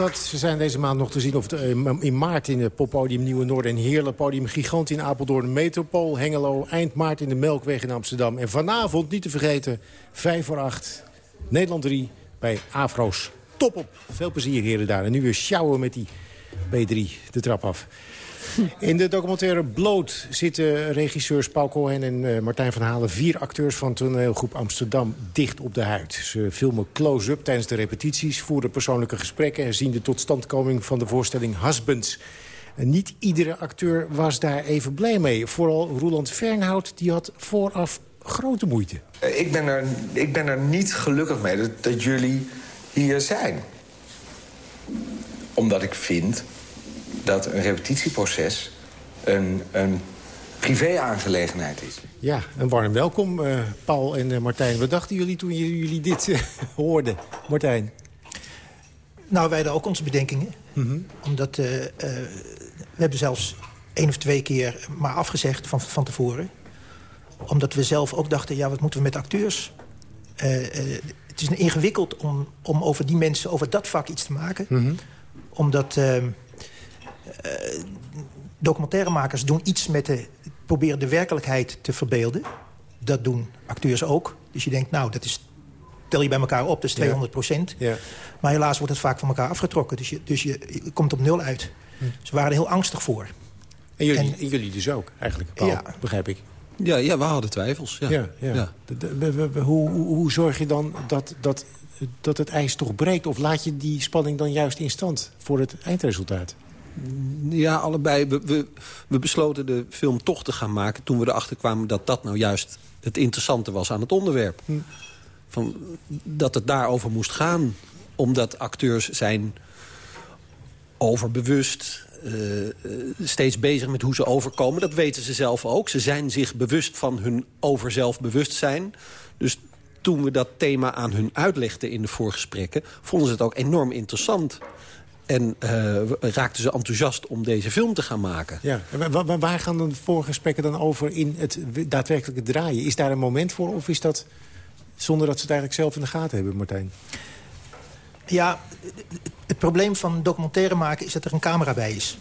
Dat. Ze zijn deze maand nog te zien of eh, in maart in het poppodium Nieuwe Noord en Heerlen. Podium Gigant in Apeldoorn, Metropool, Hengelo. Eind maart in de Melkweg in Amsterdam. En vanavond, niet te vergeten, 5 voor 8, Nederland 3 bij Afro's. Top op. Veel plezier heren daar. En nu weer sjouwen met die B3 de trap af. In de documentaire Bloot zitten regisseurs Paul Cohen en eh, Martijn van Halen... vier acteurs van toneelgroep Amsterdam dicht op de huid. Ze filmen close-up tijdens de repetities... voeren persoonlijke gesprekken... en zien de totstandkoming van de voorstelling Husbands. En niet iedere acteur was daar even blij mee. Vooral Roland Fernhout die had vooraf grote moeite. Eh, ik ben er, ik ben er niet gelukkig mee dat jullie hier zijn. Omdat ik vind dat een repetitieproces een, een privé-aangelegenheid is. Ja, een warm welkom, uh, Paul en uh, Martijn. Wat dachten jullie toen jullie dit uh, hoorden, Martijn? Nou, wij hadden ook onze bedenkingen. Mm -hmm. Omdat we hebben zelfs één of twee keer maar afgezegd van, van tevoren. Omdat we zelf ook dachten, ja, wat moeten we met acteurs? het is ingewikkeld om, om over die mensen, over dat vak iets te maken. Mm -hmm. Omdat Documentairemakers doen iets met de... proberen de werkelijkheid te verbeelden. Dat doen acteurs ook. Dus je denkt, nou, dat is tel je bij elkaar op, dat is 200 procent. Ja. Maar helaas wordt het vaak van elkaar afgetrokken. Dus je, dus je, je komt op nul uit. Hm. Ze waren er heel angstig voor. En jullie, en, jullie dus ook, eigenlijk, Paul, ja. begrijp ik. Ja, ja, we hadden twijfels. Ja. Ja, ja. ja. De, de, de, hoe, hoe zorg je dan dat, dat, dat het ijs toch breekt? Of laat je die spanning dan juist in stand voor het eindresultaat? Ja, allebei. We, we, we besloten de film toch te gaan maken... toen we erachter kwamen dat dat nou juist het interessante was aan het onderwerp. Hm. Van, dat het daarover moest gaan. Omdat acteurs zijn overbewust... Uh, steeds bezig met hoe ze overkomen. Dat weten ze zelf ook. Ze zijn zich bewust van hun overzelfbewustzijn. Dus toen we dat thema aan hun uitlegden in de voorgesprekken... vonden ze het ook enorm interessant. En uh, raakten ze enthousiast om deze film te gaan maken. Ja. En waar gaan de voorgesprekken dan over in het daadwerkelijke draaien? Is daar een moment voor of is dat zonder dat ze het eigenlijk zelf in de gaten hebben, Martijn? Ja, het probleem van documentaire maken is dat er een camera bij is.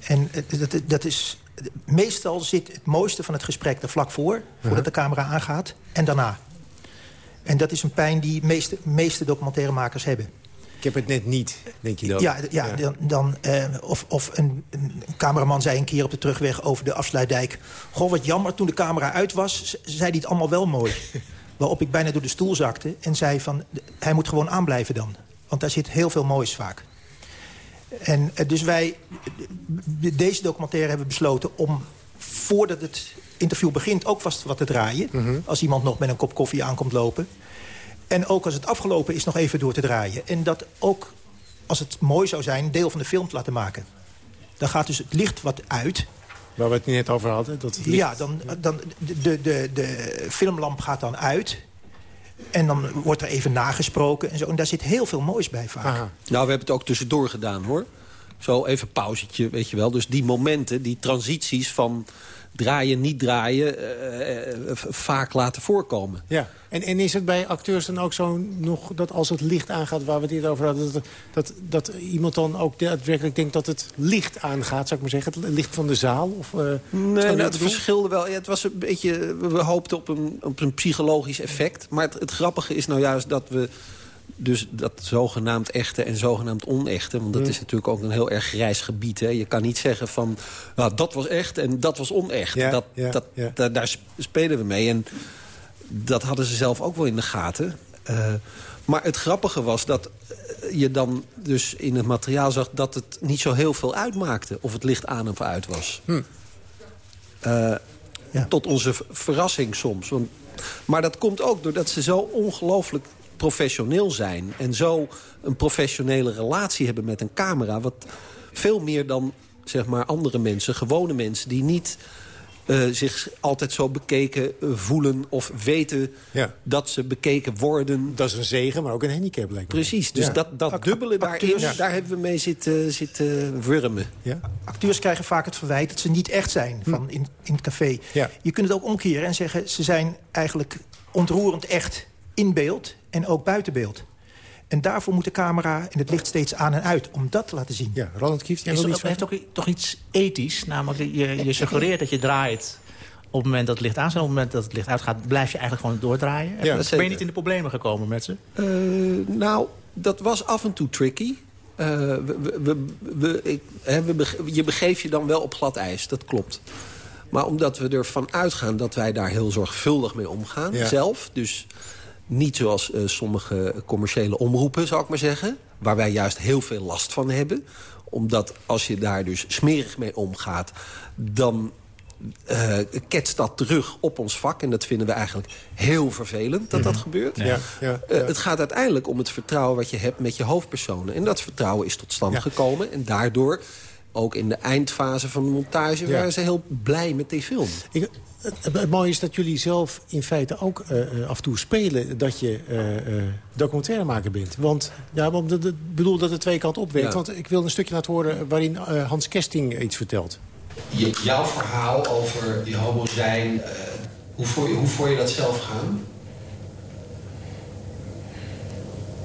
En dat, dat is, meestal zit het mooiste van het gesprek er vlak voor... voordat de camera aangaat, en daarna. En dat is een pijn die de meeste, meeste documentairemakers hebben. Ik heb het net niet, denk je dan? Ja, ja, ja. dan, dan eh, of, of een, een, cameraman zei een keer op de terugweg over de afsluitdijk... Goh, wat jammer, toen de camera uit was, zei hij het allemaal wel mooi. Waarop ik bijna door de stoel zakte en zei van... hij moet gewoon aanblijven dan. Want daar zit heel veel moois vaak. En dus wij, deze documentaire hebben besloten om... voordat het interview begint ook vast wat te draaien. Mm -hmm. Als iemand nog met een kop koffie aankomt lopen. En ook als het afgelopen is nog even door te draaien. En dat ook, als het mooi zou zijn, deel van de film te laten maken. Dan gaat dus het licht wat uit. Waar we het net over hadden? Dat licht... Ja, dan, dan, de, de, de filmlamp gaat dan uit. En dan wordt er even nagesproken en zo. En daar zit heel veel moois bij vaak. Aha. Nou, we hebben het ook tussendoor gedaan, hoor. Zo even pauzetje, weet je wel. Dus die momenten, die transities van draaien, niet draaien, uh, uh, vaak laten voorkomen. Ja, en, en is het bij acteurs dan ook zo nog dat als het licht aangaat... waar we het hier over hadden, dat, dat, dat iemand dan ook daadwerkelijk denkt dat het licht aangaat, zou ik maar zeggen? Het licht van de zaal? Of, uh, nee, nou, het verschilde wel. Ja, het was een beetje, we hoopten op een, op een psychologisch effect. Maar het, het grappige is nou juist dat we dus dat zogenaamd echte en zogenaamd onechte... want dat mm. is natuurlijk ook een heel erg grijs gebied. Hè. Je kan niet zeggen van, nou, dat was echt en dat was onecht. Ja, dat, ja, dat, ja. Daar, daar spelen we mee. En dat hadden ze zelf ook wel in de gaten. Uh, maar het grappige was dat je dan dus in het materiaal zag... dat het niet zo heel veel uitmaakte of het licht aan of uit was. Hm. Uh, tot onze verrassing soms. Want, maar dat komt ook doordat ze zo ongelooflijk professioneel zijn... en zo een professionele relatie hebben met een camera... wat veel meer dan zeg maar, andere mensen, gewone mensen... die niet uh, zich altijd zo bekeken uh, voelen of weten ja. dat ze bekeken worden. Dat is een zegen, maar ook een handicap lijkt me. Precies, dus ja. dat, dat dubbele daarin, ja. daar hebben we mee zitten, zitten wurmen. Acteurs krijgen vaak het verwijt dat ze niet echt zijn van in, in het café. Je kunt het ook omkeren en zeggen... ze zijn eigenlijk ontroerend echt in beeld en ook buiten beeld. En daarvoor moet de camera en het licht steeds aan en uit. Om dat te laten zien. Ja, Roland Kieft. Het heeft, heeft ook toch iets ethisch. Namelijk, je, je suggereert dat je draait op het moment dat het licht aan staat. Op het moment dat het licht uitgaat, blijf je eigenlijk gewoon doordraaien. Ja, ben je niet in de problemen gekomen met ze? Uh, nou, dat was af en toe tricky. Uh, we, we, we, ik, hè, je begeeft je dan wel op glad ijs, dat klopt. Maar omdat we ervan uitgaan dat wij daar heel zorgvuldig mee omgaan, ja. zelf... dus niet zoals uh, sommige commerciële omroepen, zou ik maar zeggen. Waar wij juist heel veel last van hebben. Omdat als je daar dus smerig mee omgaat... dan uh, ketst dat terug op ons vak. En dat vinden we eigenlijk heel vervelend dat dat gebeurt. Ja, ja, ja. Uh, het gaat uiteindelijk om het vertrouwen wat je hebt met je hoofdpersonen. En dat vertrouwen is tot stand gekomen. En daardoor ook in de eindfase van de montage... waren ze heel blij met die film. Ik, het, het, mooie is dat jullie zelf in feite ook uh, af en toe spelen... dat je uh, documentairemaker bent. Want ja, ik bedoel dat het twee kanten opwerkt. Ja. Want ik wil een stukje laten horen waarin Hans Kesting iets vertelt. Je, jouw verhaal over die homo zijn... hoe, voor je, hoe voor je dat zelf gaan?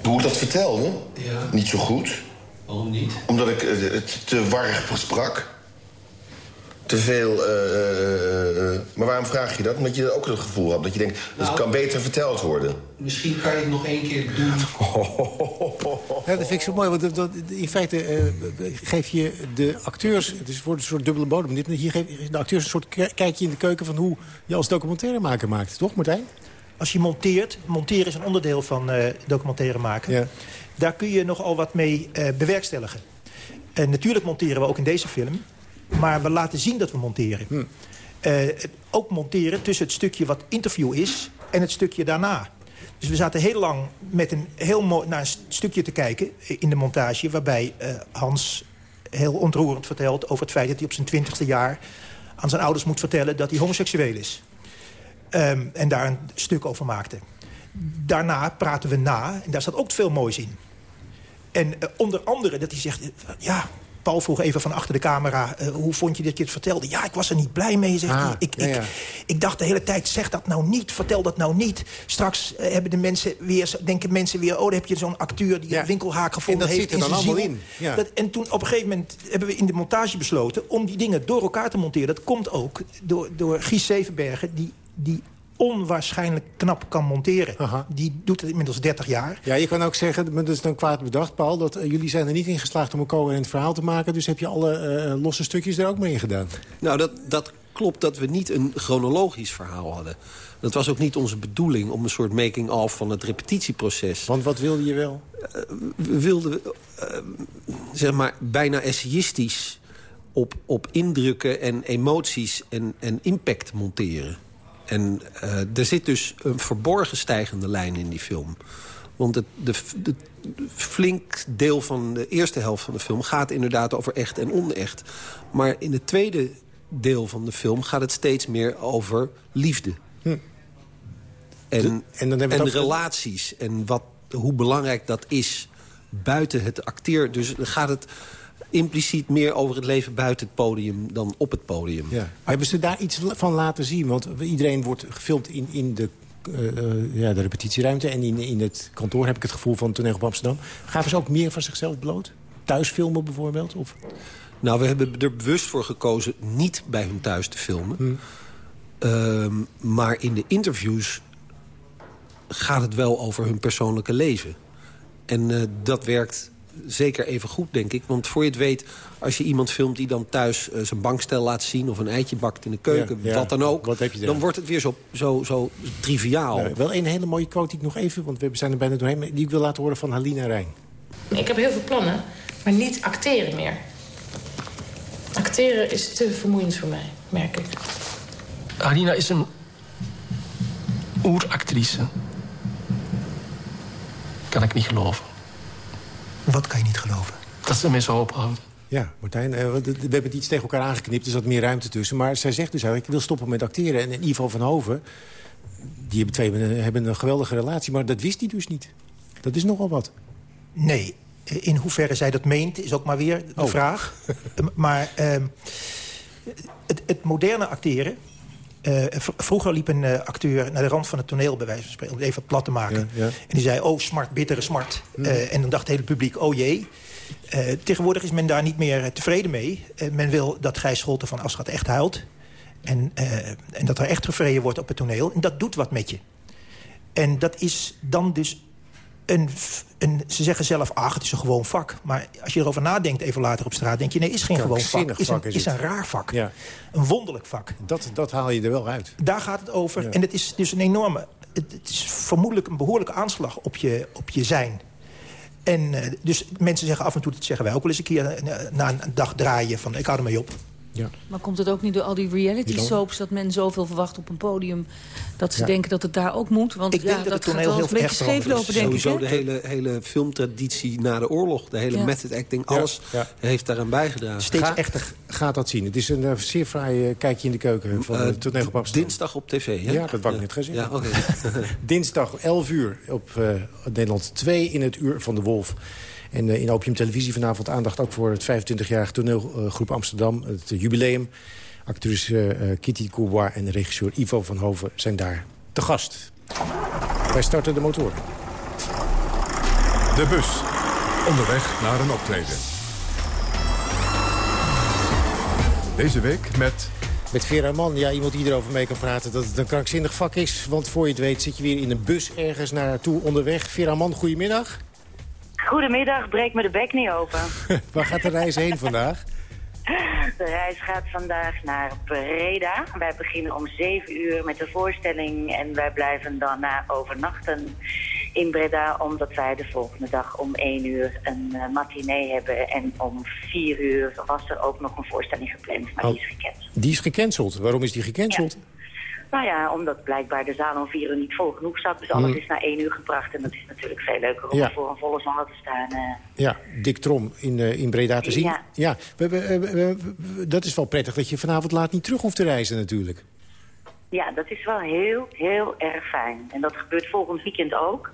Hoe ik dat vertelde? Ja. Niet zo goed. Waarom niet? Omdat ik het te warrig sprak. te veel... eh, eh, maar waarom vraag je dat? Omdat je ook het gevoel hebt dat je denkt... het Nou. kan beter verteld worden. Misschien kan je het nog één keer doen. Ja, dat vind ik zo mooi, want dat- dat- in feite eh, geef je de acteurs... het is voor een soort dubbele bodem. Dit, hier geef je de acteurs een soort kijkje in de keuken... van hoe je als documentairemaker maakt, toch Martijn? Als je monteert, monteren is een onderdeel van eh documentaire maken. Daar kun je nogal wat mee eh, bewerkstelligen. En natuurlijk monteren we ook in deze film. Maar we laten zien dat we monteren. Eh, ook monteren tussen het stukje wat interview is en het stukje daarna. Dus we zaten heel lang met een heel mooi naar een st- stukje te kijken in de montage... waarbij Hans heel ontroerend vertelt over het feit dat hij op zijn twintigste jaar... aan zijn ouders moet vertellen dat hij homoseksueel is. Ehm, en daar een stuk over maakte. Daarna praten we na, en daar staat ook veel moois in. En eh, onder andere dat hij zegt... eh, ja, Paul vroeg even van achter de camera... eh, hoe vond je dat je het vertelde? Ja, ik was er niet blij mee, zegt Ah, hij. Ik, ja, ja. Ik, ik dacht de hele tijd, zeg dat nou niet, vertel dat nou niet. Straks hebben de mensen weer, denken mensen weer... oh, dan heb je zo'n acteur die een winkelhaak gevonden dat heeft zit er in dan zijn ziel. allemaal in, ja. Dat, en toen op een gegeven moment hebben we in de montage besloten... om die dingen door elkaar te monteren. Dat komt ook door, door Gies Zevenbergen... die, die onwaarschijnlijk knap kan monteren. Die doet het inmiddels 30 jaar. Ja, je kan ook zeggen, maar dat is dan kwaad bedacht, Paul... dat eh, jullie zijn er niet in geslaagd om een coherent verhaal te maken... dus heb je alle eh, losse stukjes er ook mee in gedaan. Nou, dat, dat klopt dat we niet een chronologisch verhaal hadden. Dat was ook niet onze bedoeling om een soort making-of van het repetitieproces. Want wat wilde je wel? we wilden, eh, zeg maar, bijna essayistisch... op, op indrukken en emoties en, en impact monteren. En eh, er zit dus een verborgen stijgende lijn in die film. Want het de, de, flink deel van de eerste helft van de film... gaat inderdaad over echt en onecht. Maar in het tweede deel van de film gaat het steeds meer over liefde. En, en, dan en relaties en wat, hoe belangrijk dat is buiten het acteer. Dus dan gaat het impliciet meer over het leven buiten het podium dan op het podium. Ja. Maar hebben ze daar iets van laten zien? Want iedereen wordt gefilmd in, in de, eh, eh, ja, de repetitieruimte... en in, in het kantoor heb ik het gevoel van Toneel op Amsterdam. Gaven ze ook meer van zichzelf bloot? Thuis filmen bijvoorbeeld? Of? Nou, we hebben er bewust voor gekozen niet bij hun thuis te filmen. Hm. Ehm, maar in de interviews gaat het wel over hun persoonlijke leven. En eh, dat werkt zeker even goed, denk ik. Want voor je het weet, als je iemand filmt die dan thuis eh, zijn bankstel laat zien... of een eitje bakt in de keuken, Ja, ja. wat dan ook... Wat heb je dan wordt het weer zo, zo, zo triviaal. Nou, wel een hele mooie quote die ik nog even... want we zijn er bijna doorheen... die ik wil laten horen van Halina Rijn. Ik heb heel veel plannen, maar niet acteren meer. Acteren is te vermoeiend voor mij, merk ik. Alina is een oeractrice. Kan ik niet geloven. Wat kan je niet geloven? Dat ze mij zo ophoudt. Ja, Martijn, eh, want we hebben het iets tegen elkaar aangeknipt. Er zat meer ruimte tussen. Maar zij zegt dus eigenlijk, ik wil stoppen met acteren. En Ivo van Hoven, die hebben twee hebben een geweldige relatie. Maar dat wist hij dus niet. Dat is nogal wat. Nee, in hoeverre zij dat meent is ook maar weer de Oh. vraag. Maar ehm, het, het moderne acteren... eh, vroeger liep een eh, acteur naar de rand van het toneel, bij wijze van spreken... om het even plat te maken. Ja, ja. En die zei, oh, smart, bittere smart. Eh, en dan dacht het hele publiek, oh jee. Tegenwoordig is men daar niet meer tevreden mee. Men wil dat Gijs Scholten van Aschat echt huilt. En, en dat er echt gevreden wordt op het toneel. En dat doet wat met je. En dat is dan dus een, v- een... Ze zeggen zelf, ach, het is een gewoon vak. Maar als je erover nadenkt even later op straat... denk je, nee, het is geen gewoon vak. Is, een, is een raar vak. Ja. Een wonderlijk vak. Dat, dat haal je er wel uit. Daar gaat het over. En het is dus een enorme... Het, het is vermoedelijk een behoorlijke aanslag op je, op je zijn. En eh, dus mensen zeggen af en toe, dat zeggen wij ook wel eens een keer... eh, na een dag draaien van, ik hou ermee op. Ja. Maar komt het ook niet door al die reality Die soaps... dat men zoveel verwacht op een podium... dat ze Ja. denken dat het daar ook moet? Want Ik ja, denk dat dat het gaat heel een beetje erg scheef veranderd lopen, denk ik. Sowieso de hele, hele filmtraditie na de oorlog. De hele Ja. method acting, alles ja. heeft daaraan bijgedragen. Ga- Gaat dat zien. Het is een eh, zeer fraai eh, kijkje in de keuken van Eh, het toneel op Amsterdam. Dinsdag op tv, hè? Ja, dat wou ik net gezegd. Ja, oké. Dinsdag 11 uur op eh, Nederland 2 in het Uur van de Wolf. En eh, in Opium Televisie vanavond aandacht ook voor het 25-jarig toneelgroep Amsterdam. Het eh, jubileum. Actrice eh, eh, Kitty Courbois en regisseur Ivo van Hoven zijn daar te gast. Wij starten de motoren. De bus. Onderweg naar een optreden. Deze week met... Met Vera Mann, ja, iemand die erover mee kan praten dat het een krankzinnig vak is. Want voor je het weet zit je weer in een bus ergens naartoe onderweg. Vera Mann, goedemiddag. Goedemiddag, breek me de bek niet open. Waar gaat de reis heen vandaag? De reis gaat vandaag naar Breda. Wij beginnen om 7 uur met de voorstelling en wij blijven daarna overnachten in Breda... omdat wij de volgende dag om 1 uur een uh, matinee hebben. En om 4 uur was er ook nog een voorstelling gepland, maar Oh. die is gecanceld. Die is gecanceld. Waarom is die gecanceld? Nou ja, omdat blijkbaar de zaal om 4 uur niet vol genoeg zat. Dus alles Hmm. is naar 1 uur gebracht. En dat is natuurlijk veel leuker om Ja. voor een volle zaal te staan. eh. Ja, Dick Trom in, eh, in Breda te zien. Ja. ja we, hebben, we- we- we- dat is wel prettig dat je vanavond laat niet terug hoeft te reizen natuurlijk. Ja, dat is wel heel, heel erg fijn. En dat gebeurt volgend weekend ook.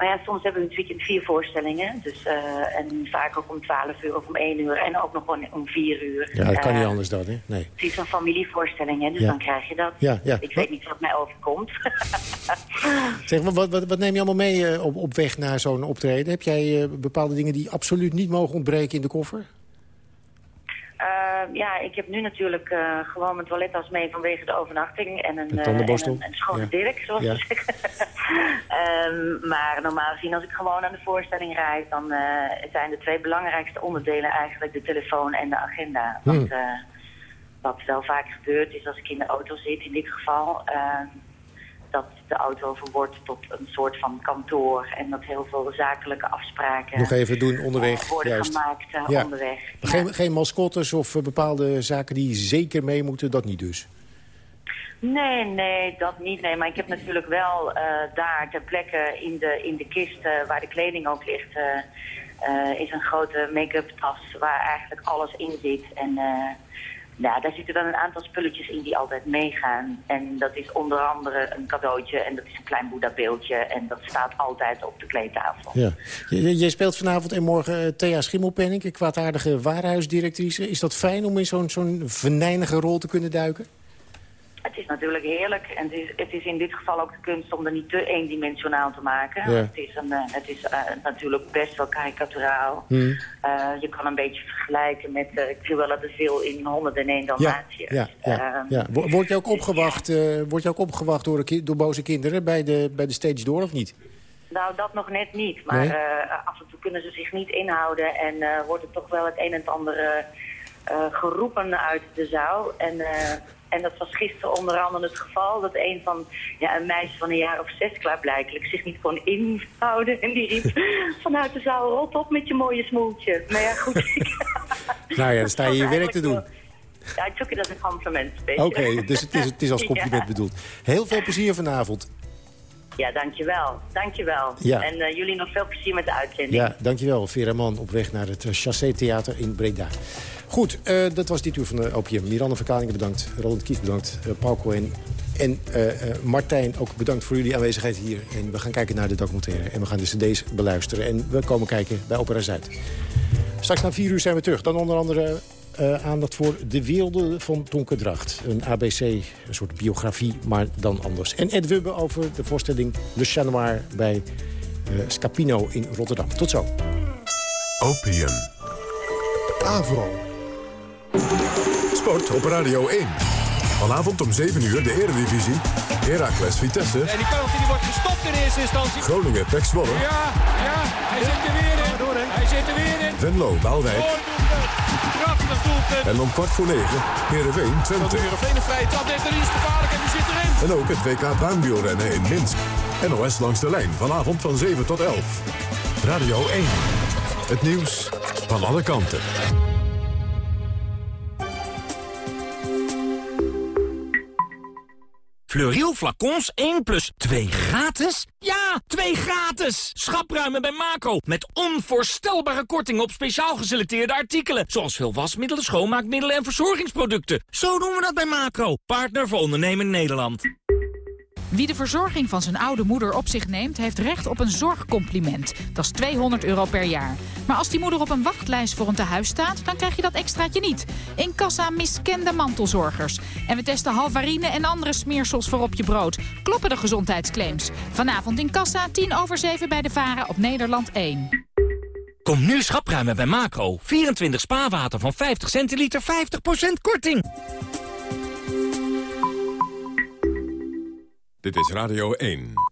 Maar ja, soms hebben we het weekend vier voorstellingen. Dus, eh, en vaak ook om 12 uur of om 1 uur. En ook nog gewoon om 4 uur. Ja, dat kan Eh, niet anders dan, hè? Nee. Het is een familievoorstelling, hè, dus Ja. dan krijg je dat. Ja, ja. Ik weet niet wat mij overkomt. Zeg, wat, wat, wat neem je allemaal mee eh, op, op weg naar zo'n optreden? Heb jij eh, bepaalde dingen die absoluut niet mogen ontbreken in de koffer? Eh, ja, ik heb nu natuurlijk eh, gewoon mijn toilettas mee vanwege de overnachting. En een, eh, tandenborstel? en een, een schone Ja. dirk, zoals Ja. we zeggen. Ehm, maar normaal gezien, als ik gewoon aan de voorstelling rijd... dan eh, zijn de twee belangrijkste onderdelen eigenlijk de telefoon en de agenda. Hmm. Want eh, wat wel vaak gebeurt is als ik in de auto zit, in dit geval... ehm, dat de auto verwordt tot een soort van kantoor... en dat heel veel zakelijke afspraken Nog even doen onderweg, eh, worden juist. gemaakt Ja. onderweg. Geen, geen mascottes of bepaalde zaken die zeker mee moeten, dat niet dus. Nee, nee, dat niet. Nee, maar ik heb natuurlijk wel eh, daar ter plekke in de, in de kist eh, waar de kleding ook ligt... eh, is een grote make-up tas waar eigenlijk alles in zit. En ja, daar zitten dan een aantal spulletjes in die altijd meegaan. En dat is onder andere een cadeautje en dat is een klein Boeddha-beeldje. En dat staat altijd op de kleedtafel. Ja. Je, speelt vanavond en morgen Thea Schimmelpenning, kwaadaardige warenhuisdirectrice. Is dat fijn om in zo'n zo'n venijnige rol te kunnen duiken? Het is natuurlijk heerlijk. En het is, het is in dit geval ook de kunst om er niet te eendimensionaal te maken. Ja. Het is, een, eh, het is eh, natuurlijk best wel karikaturaal. Hmm. Eh, je kan een beetje vergelijken met uh, Cruella de Vil in 101 Ja, Dalmatiërs. ja, ja, Ehm, ja. Wo- Word je ook opgewacht, eh, word je ook opgewacht door, door boze kinderen bij de, bij de stage door of niet? Nou, dat nog net niet. Maar Nee? af en toe kunnen ze zich niet inhouden. En wordt er toch wel het een en het ander geroepen uit de zaal. En, en dat was gisteren onder andere het geval. Dat een van ja, een meisje van een jaar of zes klaarblijkelijk zich niet kon inhouden. En die riep vanuit de zaal, rot op met je mooie smoeltje. Maar ja, goed. Nou ja, dan sta je je werk te doen. Ja, ik took het als een compliment. je. Oké, dus het is, het is als compliment Ja. bedoeld. Heel veel plezier vanavond. Ja, dankjewel. Dankjewel. Ja. En eh, jullie nog veel plezier met de uitzending. Ja, dankjewel. Vera Mann op weg naar het Chassé Theater in Breda. Goed, eh, dat was dit uur van de OPM. Miranda Verkalingen bedankt. Roland Kies bedankt. eh, Paul Cohen en eh, Martijn ook bedankt voor jullie aanwezigheid hier. En we gaan kijken naar de documentaire. En we gaan de cd's beluisteren. En we komen kijken bij Opera Zuid. Straks na vier uur zijn we terug. Dan onder andere eh, aandacht voor De Werelden van Donkerdracht. Een ABC, een soort biografie, maar dan anders. En Ed Wubbe over de voorstelling Le Chat Noir bij Scapino in Rotterdam. Tot zo. Opium. Avro. Sport op Radio 1. Vanavond om 7 uur de Eredivisie. Heracles Vitesse. En die penalty die wordt gestopt in eerste instantie. Groningen Pek Zwolle. Ja, ja, hij zit er weer in. Hij zit er weer in. Venlo Waalwijk. Prachtig doelpunt. En om kwart voor negen Heerenveen Twente. Heerenveen een vrije trap gevaarlijk en die zit erin. En ook het WK baanwielrennen in Minsk. NOS langs de lijn vanavond van 7 tot 11. Radio 1. Het nieuws van alle kanten. Fleuriel flacons 1 plus 2 gratis? Ja, 2 gratis! Schapruimen bij Macro. Met onvoorstelbare kortingen op speciaal geselecteerde artikelen. Zoals veel wasmiddelen, schoonmaakmiddelen en verzorgingsproducten. Zo doen we dat bij Macro. Partner voor ondernemen Nederland. Wie de verzorging van zijn oude moeder op zich neemt... heeft recht op een zorgcompliment. Dat is 200 euro per jaar. Maar als die moeder op een wachtlijst voor een tehuis staat... dan krijg je dat extraatje niet. In kassa miskende mantelzorgers. En we testen halvarine en andere smeersels voor op je brood. Kloppen de gezondheidsclaims. Vanavond in kassa, 10 over 7 bij de Varen op Nederland 1. Kom nu schapruimen bij Macro. 24 spaarwater van 50 centiliter, 50% korting. Dit is Radio 1.